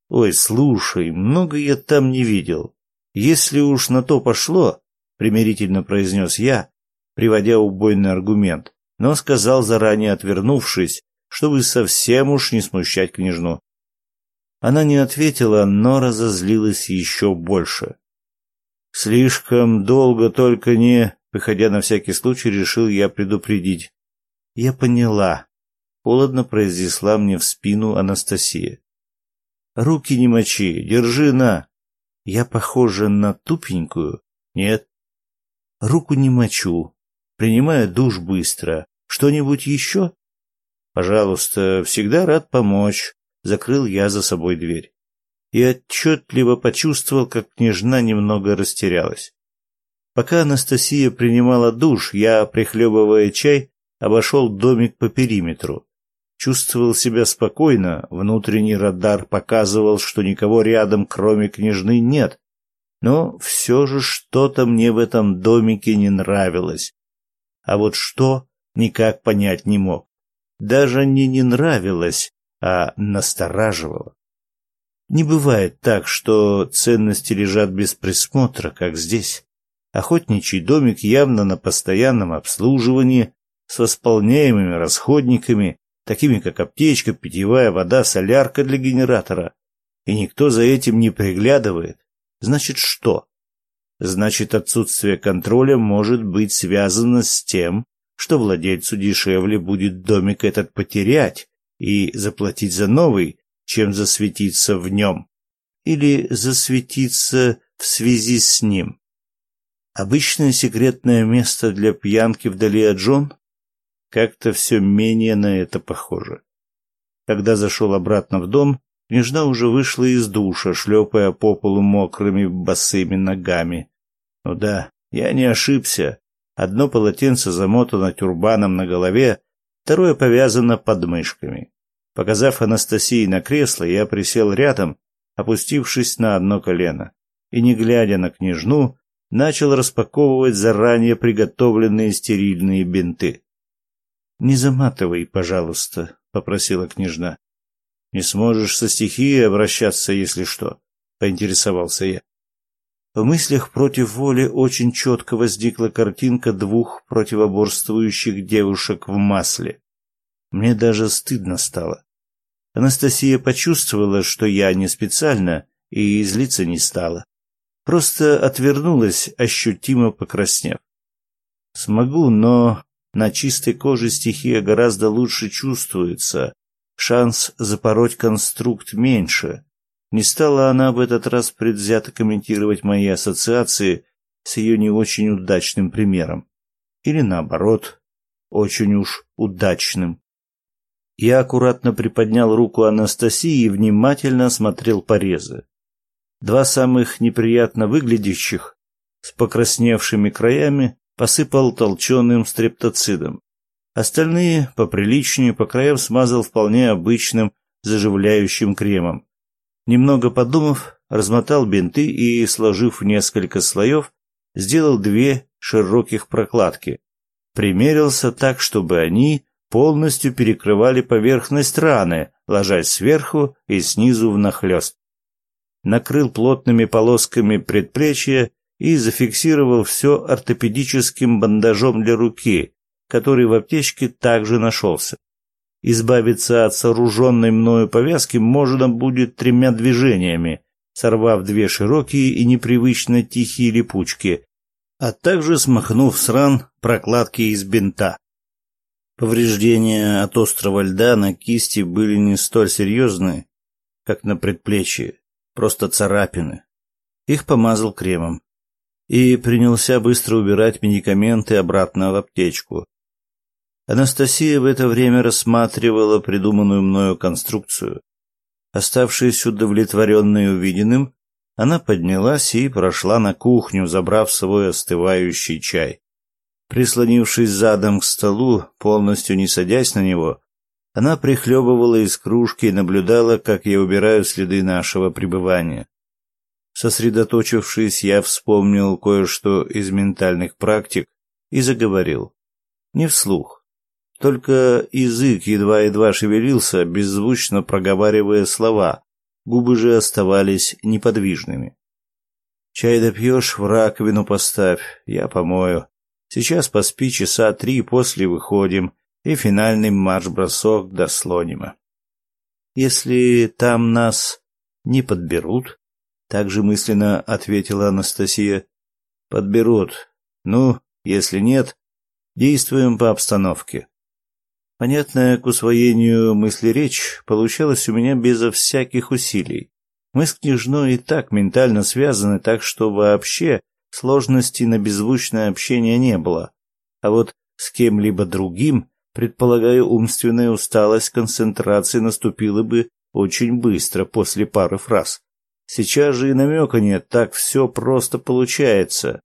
«Ой, слушай, много я там не видел. Если уж на то пошло, — примирительно произнес я, приводя убойный аргумент, но сказал заранее отвернувшись, чтобы совсем уж не смущать княжну. Она не ответила, но разозлилась еще больше. Слишком долго только не, выходя на всякий случай, решил я предупредить. Я поняла, холодно произнесла мне в спину Анастасия. Руки не мочи, держи на. Я похожа на тупенькую? Нет. Руку не мочу. Принимаю душ быстро. Что-нибудь еще? Пожалуйста, всегда рад помочь. Закрыл я за собой дверь. И отчетливо почувствовал, как княжна немного растерялась. Пока Анастасия принимала душ, я, прихлебывая чай, обошел домик по периметру. Чувствовал себя спокойно, внутренний радар показывал, что никого рядом, кроме княжны, нет. Но все же что-то мне в этом домике не нравилось. А вот что, никак понять не мог. Даже не не нравилось, а настораживало. Не бывает так, что ценности лежат без присмотра, как здесь. Охотничий домик явно на постоянном обслуживании, с восполняемыми расходниками, такими как аптечка, питьевая вода, солярка для генератора. И никто за этим не приглядывает. Значит, что? Значит, отсутствие контроля может быть связано с тем, что владельцу дешевле будет домик этот потерять и заплатить за новый, чем засветиться в нем. Или засветиться в связи с ним. Обычное секретное место для пьянки вдали от жен? Как-то все менее на это похоже. Когда зашел обратно в дом, княжна уже вышла из душа, шлепая по полу мокрыми босыми ногами. Ну да, я не ошибся. Одно полотенце замотано тюрбаном на голове, второе повязано подмышками. Показав Анастасии на кресло, я присел рядом, опустившись на одно колено, и, не глядя на княжну, начал распаковывать заранее приготовленные стерильные бинты. Не заматывай, пожалуйста, попросила княжна. Не сможешь со стихией обращаться, если что, поинтересовался я. В мыслях против воли очень четко возникла картинка двух противоборствующих девушек в масле. Мне даже стыдно стало. Анастасия почувствовала, что я не специально, и злиться не стала. Просто отвернулась, ощутимо покраснев. Смогу, но на чистой коже стихия гораздо лучше чувствуется. Шанс запороть конструкт меньше. Не стала она в этот раз предвзято комментировать мои ассоциации с ее не очень удачным примером. Или наоборот, очень уж удачным. Я аккуратно приподнял руку Анастасии и внимательно осмотрел порезы. Два самых неприятно выглядящих, с покрасневшими краями, посыпал толченым стрептоцидом. Остальные, поприличнее, по краям смазал вполне обычным заживляющим кремом. Немного подумав, размотал бинты и, сложив несколько слоев, сделал две широких прокладки. Примерился так, чтобы они полностью перекрывали поверхность раны, ложась сверху и снизу внахлёст. Накрыл плотными полосками предплечья и зафиксировал все ортопедическим бандажом для руки, который в аптечке также нашелся. Избавиться от сооруженной мною повязки можно будет тремя движениями, сорвав две широкие и непривычно тихие липучки, а также смахнув с ран прокладки из бинта. Повреждения от острого льда на кисти были не столь серьезны, как на предплечье, просто царапины. Их помазал кремом и принялся быстро убирать медикаменты обратно в аптечку. Анастасия в это время рассматривала придуманную мною конструкцию. Оставшись удовлетворенной увиденным, она поднялась и прошла на кухню, забрав свой остывающий чай. Прислонившись задом к столу, полностью не садясь на него, она прихлебывала из кружки и наблюдала, как я убираю следы нашего пребывания. Сосредоточившись, я вспомнил кое-что из ментальных практик и заговорил. Не вслух. Только язык едва-едва шевелился, беззвучно проговаривая слова, губы же оставались неподвижными. «Чай допьешь, в раковину поставь, я помою. Сейчас поспи часа три, после выходим, и финальный марш-бросок до Слонима. Если там нас не подберут, также мысленно ответила Анастасия. Подберут. Ну, если нет, действуем по обстановке. Понятная к усвоению мысли речь получалась у меня безо всяких усилий. Мы с княжной и так ментально связаны, так что вообще сложностей на беззвучное общение не было. А вот с кем-либо другим, предполагаю, умственная усталость концентрации наступила бы очень быстро после пары фраз. Сейчас же и намека нет, так все просто получается.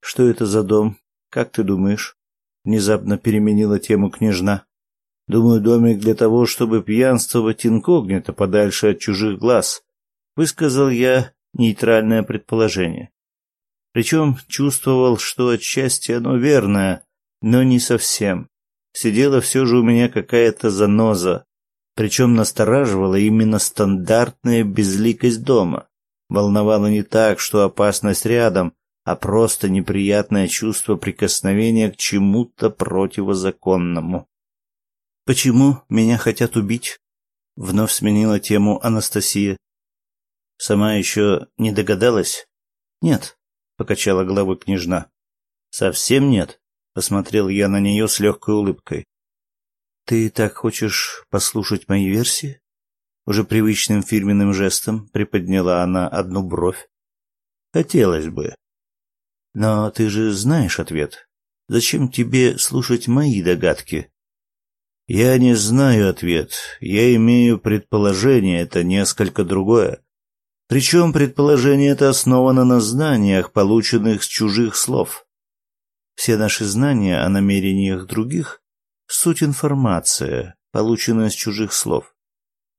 Что это за дом? Как ты думаешь? Внезапно переменила тему княжна. Думаю, домик для того, чтобы пьянствовать инкогнито подальше от чужих глаз. Высказал я нейтральное предположение. Причем чувствовал, что отчасти оно верное, но не совсем. Сидела все же у меня какая-то заноза, причем настораживала именно стандартная безликость дома. Волновало не так, что опасность рядом, а просто неприятное чувство прикосновения к чему-то противозаконному. «Почему меня хотят убить?» — вновь сменила тему Анастасия. «Сама еще не догадалась?» «Нет», — покачала головой княжна. «Совсем нет?» — посмотрел я на нее с легкой улыбкой. Ты так хочешь послушать мои версии? Уже привычным фирменным жестом приподняла она одну бровь. Хотелось бы. Но ты же знаешь ответ. Зачем тебе слушать мои догадки? Я не знаю ответ. Я имею предположение, это несколько другое. Причем предположение это основано на знаниях, полученных с чужих слов. Все наши знания о намерениях других суть информация, полученная с чужих слов.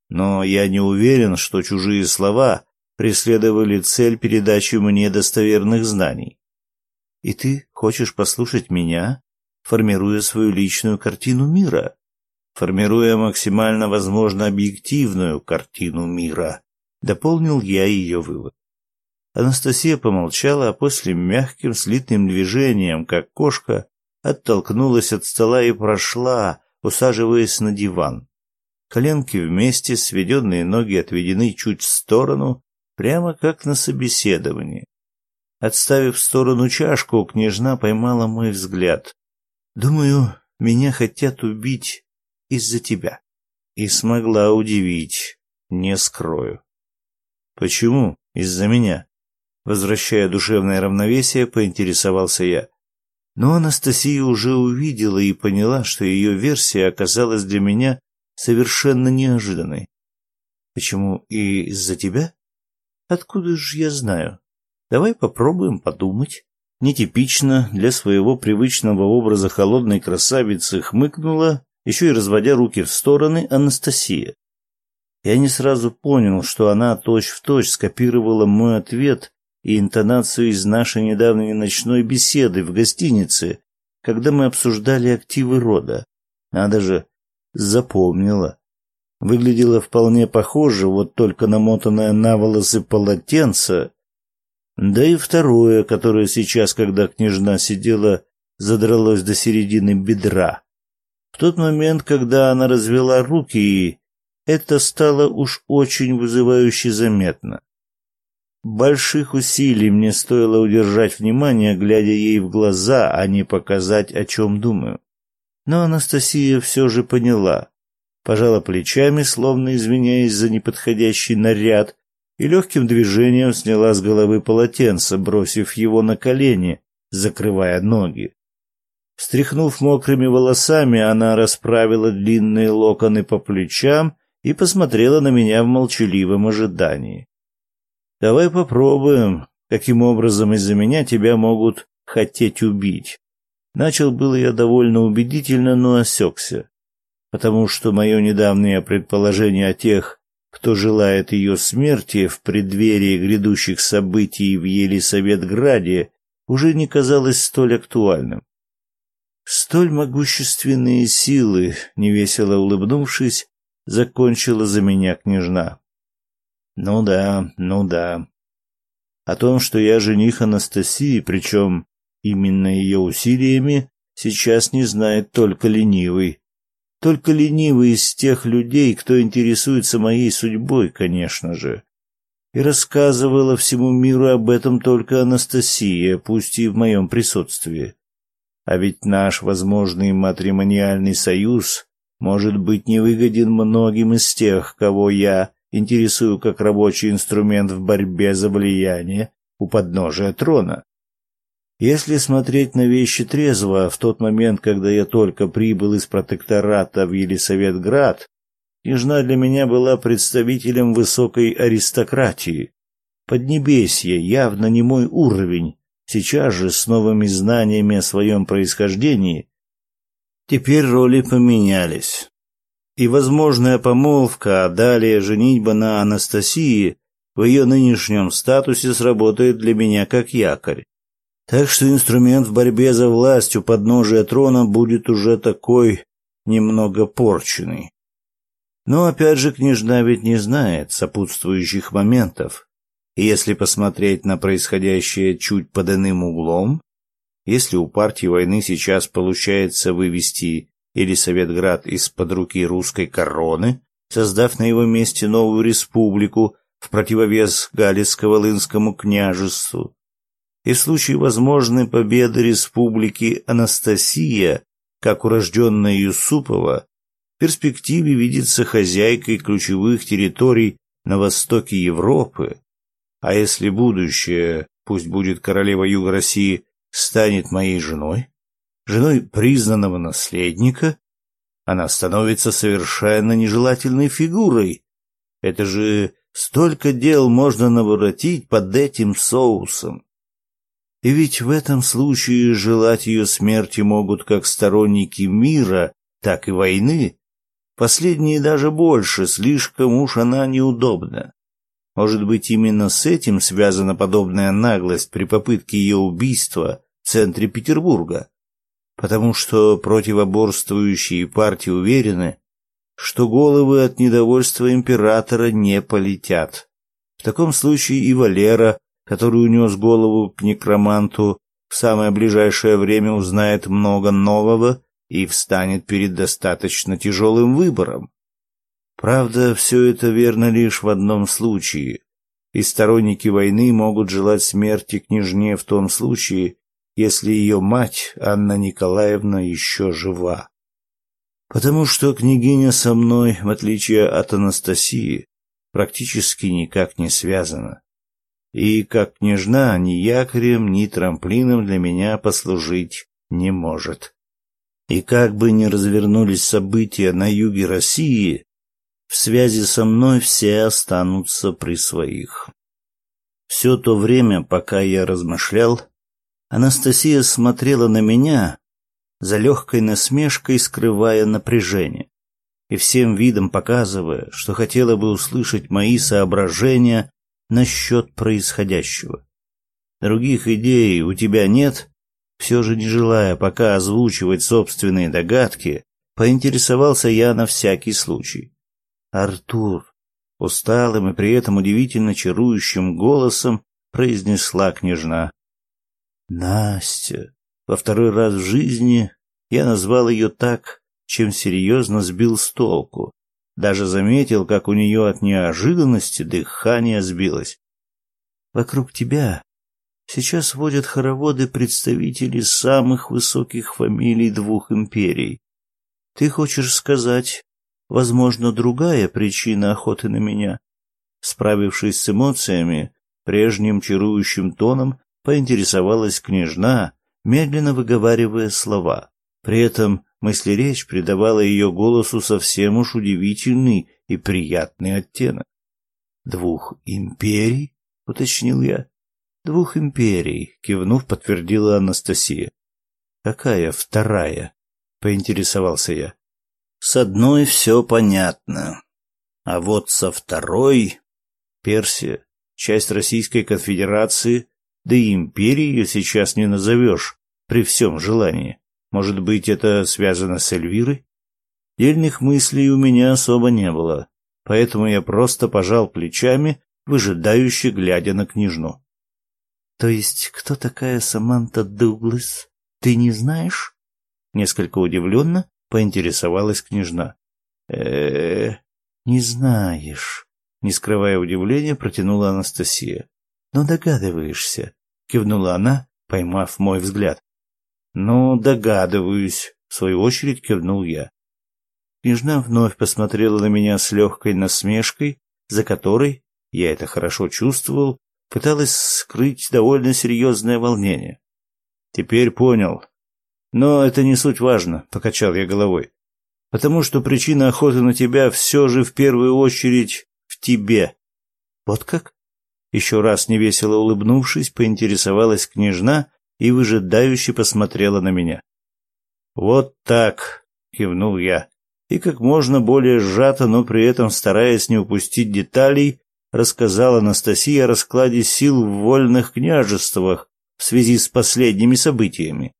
Но я не уверен, что чужие слова преследовали цель передачи мне достоверных знаний. И ты хочешь послушать меня, формируя свою личную картину мира, формируя максимально возможно объективную картину мира, дополнил я ее вывод. Анастасия помолчала, а после мягким слитным движением, как кошка, оттолкнулась от стола и прошла, усаживаясь на диван. Коленки вместе, сведенные ноги отведены чуть в сторону, прямо как на собеседовании. Отставив в сторону чашку, княжна поймала мой взгляд. «Думаю, меня хотят убить из-за тебя». И смогла удивить, не скрою. «Почему из-за меня?» Возвращая душевное равновесие, поинтересовался я. Но Анастасия уже увидела и поняла, что ее версия оказалась для меня совершенно неожиданной. «Почему и из-за тебя?» «Откуда же я знаю?» Давай попробуем подумать. Нетипично для своего привычного образа холодной красавицы хмыкнула, еще и разводя руки в стороны, Анастасия. Я не сразу понял, что она точь-в-точь точь скопировала мой ответ и интонацию из нашей недавней ночной беседы в гостинице, когда мы обсуждали активы рода. Надо же, запомнила. Выглядела вполне похоже, вот только намотанная на волосы полотенце да и второе, которое сейчас, когда княжна сидела, задралось до середины бедра. В тот момент, когда она развела руки, это стало уж очень вызывающе заметно. Больших усилий мне стоило удержать внимание, глядя ей в глаза, а не показать, о чем думаю. Но Анастасия все же поняла. Пожала плечами, словно извиняясь за неподходящий наряд, и легким движением сняла с головы полотенце, бросив его на колени, закрывая ноги. Встряхнув мокрыми волосами, она расправила длинные локоны по плечам и посмотрела на меня в молчаливом ожидании. «Давай попробуем, каким образом из-за меня тебя могут хотеть убить». Начал было я довольно убедительно, но осекся, потому что мое недавнее предположение о тех, кто желает ее смерти в преддверии грядущих событий в Елисаветграде, уже не казалось столь актуальным. Столь могущественные силы, невесело улыбнувшись, закончила за меня княжна. Ну да, ну да. О том, что я жених Анастасии, причем именно ее усилиями, сейчас не знает только ленивый, только ленивый из тех людей, кто интересуется моей судьбой, конечно же. И рассказывала всему миру об этом только Анастасия, пусть и в моем присутствии. А ведь наш возможный матримониальный союз может быть невыгоден многим из тех, кого я интересую как рабочий инструмент в борьбе за влияние у подножия трона. Если смотреть на вещи трезво, в тот момент, когда я только прибыл из протектората в Елисаветград, княжна для меня была представителем высокой аристократии. Поднебесье явно не мой уровень. Сейчас же, с новыми знаниями о своем происхождении, теперь роли поменялись. И возможная помолвка, а далее женитьба на Анастасии в ее нынешнем статусе сработает для меня как якорь. Так что инструмент в борьбе за власть у подножия трона будет уже такой немного порченный. Но опять же княжна ведь не знает сопутствующих моментов. И если посмотреть на происходящее чуть под иным углом, если у партии войны сейчас получается вывести или Советград из-под руки русской короны, создав на его месте новую республику в противовес Галицко-Волынскому княжеству, и в случае возможной победы республики Анастасия, как урожденная Юсупова, в перспективе видится хозяйкой ключевых территорий на востоке Европы. А если будущее, пусть будет королева Юга России, станет моей женой, женой признанного наследника, она становится совершенно нежелательной фигурой. Это же столько дел можно наворотить под этим соусом. И ведь в этом случае желать ее смерти могут как сторонники мира, так и войны. Последние даже больше, слишком уж она неудобна. Может быть, именно с этим связана подобная наглость при попытке ее убийства в центре Петербурга? Потому что противоборствующие партии уверены, что головы от недовольства императора не полетят. В таком случае и Валера который унес голову к некроманту, в самое ближайшее время узнает много нового и встанет перед достаточно тяжелым выбором. Правда, все это верно лишь в одном случае. И сторонники войны могут желать смерти княжне в том случае, если ее мать, Анна Николаевна, еще жива. Потому что княгиня со мной, в отличие от Анастасии, практически никак не связана. И как княжна ни якорем, ни трамплином для меня послужить не может. И как бы ни развернулись события на юге России, в связи со мной все останутся при своих. Все то время, пока я размышлял, Анастасия смотрела на меня, за легкой насмешкой скрывая напряжение и всем видом показывая, что хотела бы услышать мои соображения насчет происходящего. Других идей у тебя нет? Все же не желая пока озвучивать собственные догадки, поинтересовался я на всякий случай. Артур, усталым и при этом удивительно чарующим голосом произнесла княжна. Настя. Во второй раз в жизни я назвал ее так, чем серьезно сбил с толку. Даже заметил, как у нее от неожиданности дыхание сбилось. Вокруг тебя сейчас водят хороводы представители самых высоких фамилий двух империй. Ты хочешь сказать, возможно, другая причина охоты на меня? Справившись с эмоциями, прежним чарующим тоном поинтересовалась княжна, медленно выговаривая слова. При этом мыслеречь придавала ее голосу совсем уж удивительный и приятный оттенок. «Двух империй?» — уточнил я. «Двух империй», — кивнув, подтвердила Анастасия. «Какая вторая?» — поинтересовался я. «С одной все понятно. А вот со второй...» Персия, часть Российской Конфедерации, да и империей ее сейчас не назовешь при всем желании. Может быть, это связано с Эльвирой? Дельных мыслей у меня особо не было, поэтому я просто пожал плечами, выжидающе глядя на княжну. — То есть кто такая Саманта Дуглас? Ты не знаешь? Несколько удивленно поинтересовалась княжна. э не знаешь, не скрывая удивления, протянула Анастасия. Но догадываешься, кивнула она, поймав мой взгляд. Ну, догадываюсь, в свою очередь кивнул я. Княжна вновь посмотрела на меня с легкой насмешкой, за которой, я это хорошо чувствовал, пыталась скрыть довольно серьезное волнение. Теперь понял. Но это не суть важно, покачал я головой. Потому что причина охоты на тебя все же в первую очередь в тебе. Вот как? Еще раз невесело улыбнувшись, поинтересовалась княжна и выжидающе посмотрела на меня. «Вот так!» — кивнул я. И как можно более сжато, но при этом стараясь не упустить деталей, рассказал Анастасия о раскладе сил в вольных княжествах в связи с последними событиями.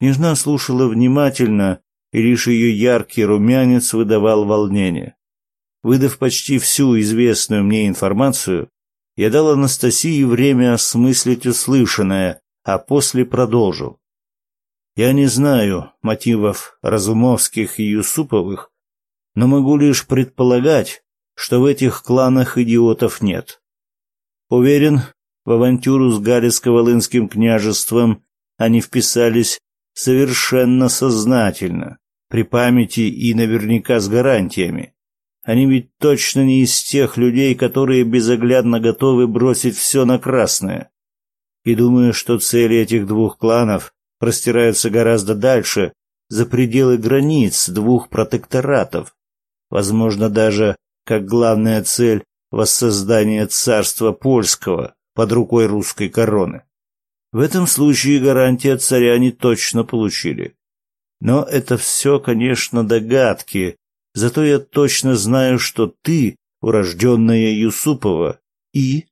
Княжна слушала внимательно, и лишь ее яркий румянец выдавал волнение. Выдав почти всю известную мне информацию, я дал Анастасии время осмыслить услышанное, а после продолжил. Я не знаю мотивов Разумовских и Юсуповых, но могу лишь предполагать, что в этих кланах идиотов нет. Уверен, в авантюру с Галицко-Волынским княжеством они вписались совершенно сознательно, при памяти и наверняка с гарантиями. Они ведь точно не из тех людей, которые безоглядно готовы бросить все на красное. И думаю, что цели этих двух кланов простираются гораздо дальше, за пределы границ двух протекторатов. Возможно, даже как главная цель воссоздание царства польского под рукой русской короны. В этом случае гарантии царя они точно получили. Но это все, конечно, догадки, Зато я точно знаю, что ты урожденная Юсупова, и...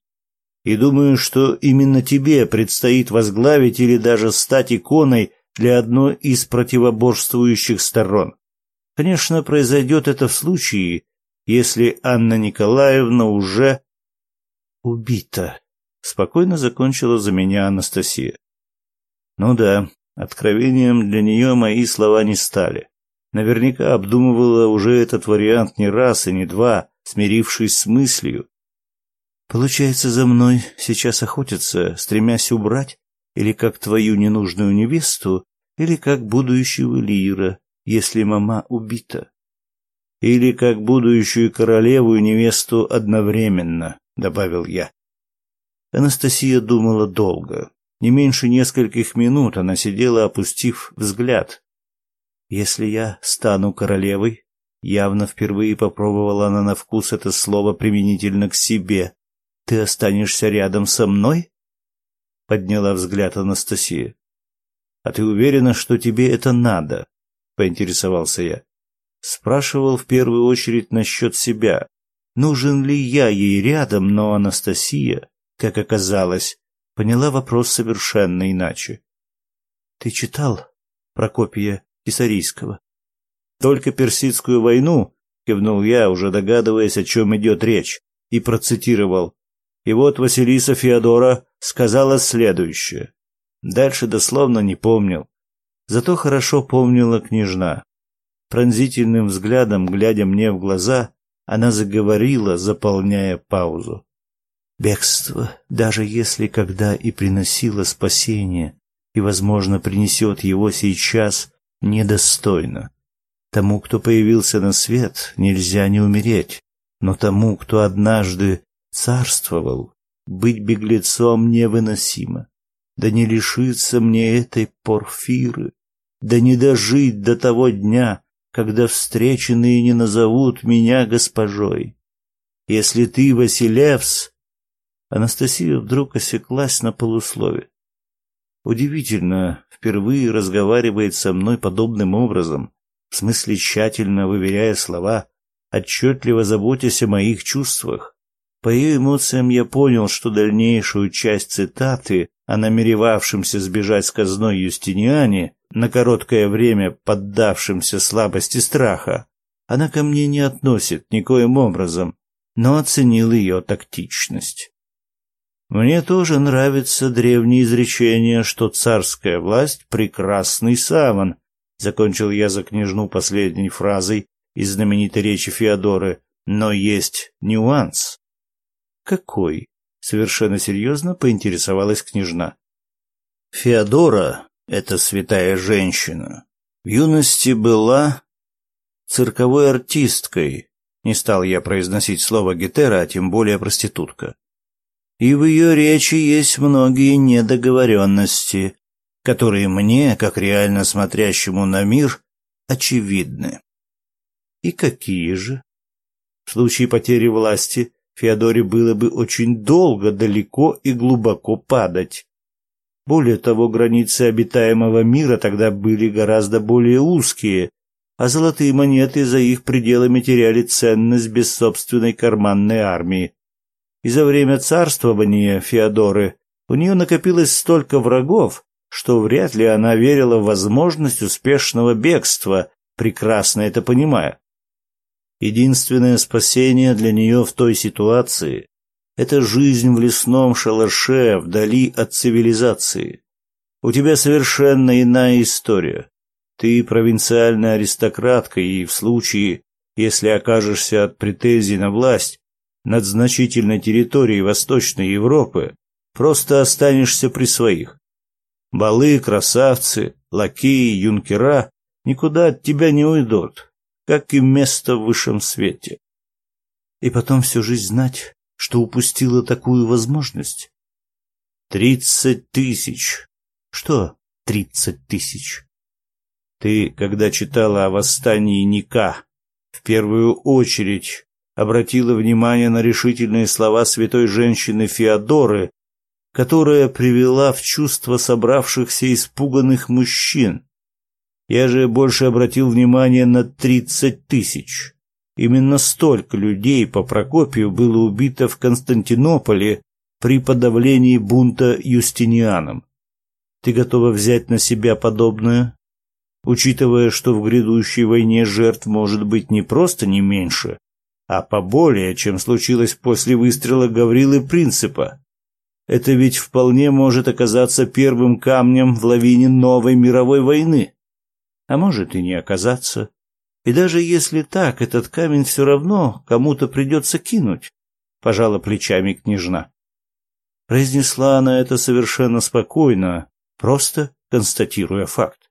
И думаю, что именно тебе предстоит возглавить или даже стать иконой для одной из противоборствующих сторон. Конечно, произойдет это в случае, если Анна Николаевна уже убита. Спокойно закончила за меня Анастасия. Ну да, откровением для нее мои слова не стали. Наверняка обдумывала уже этот вариант не раз и не два, смирившись с мыслью. Получается, за мной сейчас охотятся, стремясь убрать, или как твою ненужную невесту, или как будущего лира, если мама убита. Или как будущую королеву и невесту одновременно, добавил я. Анастасия думала долго. Не меньше нескольких минут она сидела, опустив взгляд. Если я стану королевой, явно впервые попробовала она на вкус это слово применительно к себе. Ты останешься рядом со мной? Подняла взгляд Анастасия. А ты уверена, что тебе это надо? поинтересовался я. Спрашивал в первую очередь насчет себя. Нужен ли я ей рядом, но Анастасия, как оказалось, поняла вопрос совершенно иначе. Ты читал Прокопия Кисарийского? Только персидскую войну, кивнул я, уже догадываясь, о чем идет речь, и процитировал. И вот Василиса Феодора сказала следующее. Дальше дословно не помнил. Зато хорошо помнила княжна. Пронзительным взглядом, глядя мне в глаза, она заговорила, заполняя паузу. Бегство, даже если когда и приносило спасение, и, возможно, принесет его сейчас, недостойно. Тому, кто появился на свет, нельзя не умереть, но тому, кто однажды царствовал, быть беглецом невыносимо. Да не лишиться мне этой порфиры, да не дожить до того дня, когда встреченные не назовут меня госпожой. Если ты, Василевс, Анастасия вдруг осеклась на полуслове. Удивительно, впервые разговаривает со мной подобным образом, в смысле тщательно выверяя слова, отчетливо заботясь о моих чувствах. По ее эмоциям я понял, что дальнейшую часть цитаты о намеревавшемся сбежать с казной Юстиниане, на короткое время поддавшемся слабости страха, она ко мне не относит никоим образом, но оценил ее тактичность. Мне тоже нравится древнее изречение, что царская власть — прекрасный саван. Закончил я за княжну последней фразой из знаменитой речи Феодоры. Но есть нюанс. Какой? Совершенно серьезно поинтересовалась княжна. Феодора — это святая женщина. В юности была цирковой артисткой. Не стал я произносить слово гетера, а тем более проститутка и в ее речи есть многие недоговоренности, которые мне, как реально смотрящему на мир, очевидны. И какие же? В случае потери власти Феодоре было бы очень долго, далеко и глубоко падать. Более того, границы обитаемого мира тогда были гораздо более узкие, а золотые монеты за их пределами теряли ценность без собственной карманной армии и за время царствования Феодоры у нее накопилось столько врагов, что вряд ли она верила в возможность успешного бегства, прекрасно это понимая. Единственное спасение для нее в той ситуации — это жизнь в лесном шалаше вдали от цивилизации. У тебя совершенно иная история. Ты провинциальная аристократка, и в случае, если окажешься от претензий на власть, над значительной территорией Восточной Европы, просто останешься при своих. Балы, красавцы, лакеи, юнкера никуда от тебя не уйдут, как и место в высшем свете. И потом всю жизнь знать, что упустила такую возможность. Тридцать тысяч. Что тридцать тысяч? Ты, когда читала о восстании Ника, в первую очередь обратила внимание на решительные слова святой женщины Феодоры, которая привела в чувство собравшихся испуганных мужчин. Я же больше обратил внимание на тридцать тысяч. Именно столько людей по Прокопию было убито в Константинополе при подавлении бунта Юстинианом. Ты готова взять на себя подобное? Учитывая, что в грядущей войне жертв может быть не просто не меньше, а поболее, чем случилось после выстрела Гаврилы Принципа. Это ведь вполне может оказаться первым камнем в лавине новой мировой войны. А может и не оказаться. И даже если так, этот камень все равно кому-то придется кинуть, — пожала плечами княжна. Произнесла она это совершенно спокойно, просто констатируя факт.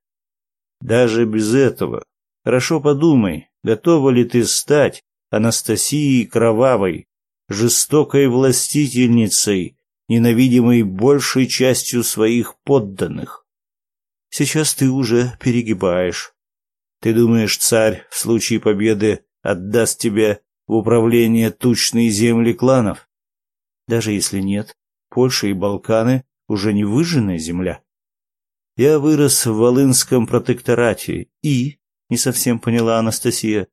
Даже без этого, хорошо подумай, готова ли ты стать Анастасией Кровавой, жестокой властительницей, ненавидимой большей частью своих подданных. Сейчас ты уже перегибаешь. Ты думаешь, царь в случае победы отдаст тебе в управление тучные земли кланов? Даже если нет, Польша и Балканы уже не выжженная земля. Я вырос в Волынском протекторате и, не совсем поняла Анастасия,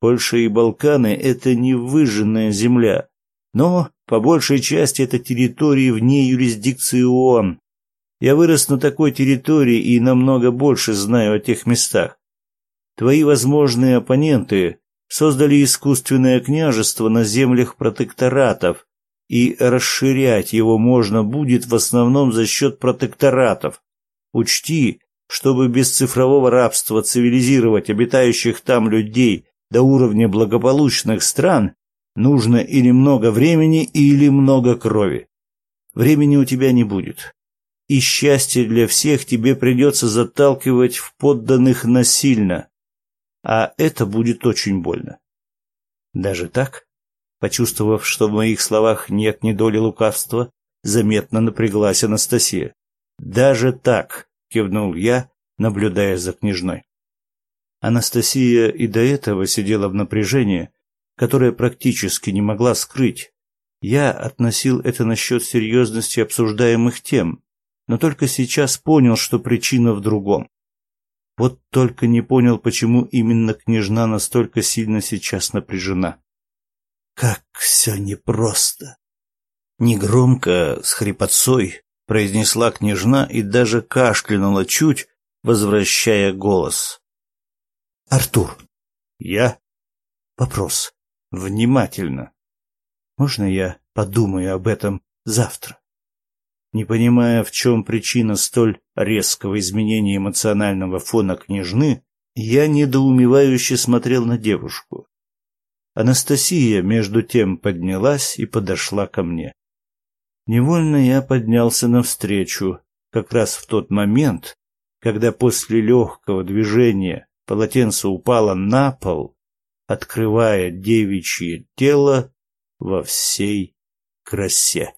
Польша и Балканы — это не выжженная земля, но по большей части это территории вне юрисдикции ООН. Я вырос на такой территории и намного больше знаю о тех местах. Твои возможные оппоненты создали искусственное княжество на землях протекторатов, и расширять его можно будет в основном за счет протекторатов. Учти, чтобы без цифрового рабства цивилизировать обитающих там людей до уровня благополучных стран, нужно или много времени, или много крови. Времени у тебя не будет. И счастье для всех тебе придется заталкивать в подданных насильно. А это будет очень больно. Даже так? Почувствовав, что в моих словах нет ни доли лукавства, заметно напряглась Анастасия. «Даже так», — кивнул я, наблюдая за княжной. Анастасия и до этого сидела в напряжении, которое практически не могла скрыть. Я относил это насчет серьезности обсуждаемых тем, но только сейчас понял, что причина в другом. Вот только не понял, почему именно княжна настолько сильно сейчас напряжена. Как все непросто. Негромко, с хрипотцой, произнесла княжна и даже кашлянула чуть, возвращая голос. Артур. Я? Вопрос. Внимательно. Можно я подумаю об этом завтра? Не понимая, в чем причина столь резкого изменения эмоционального фона княжны, я недоумевающе смотрел на девушку. Анастасия, между тем, поднялась и подошла ко мне. Невольно я поднялся навстречу, как раз в тот момент, когда после легкого движения Полотенце упало на пол, открывая девичье тело во всей красе.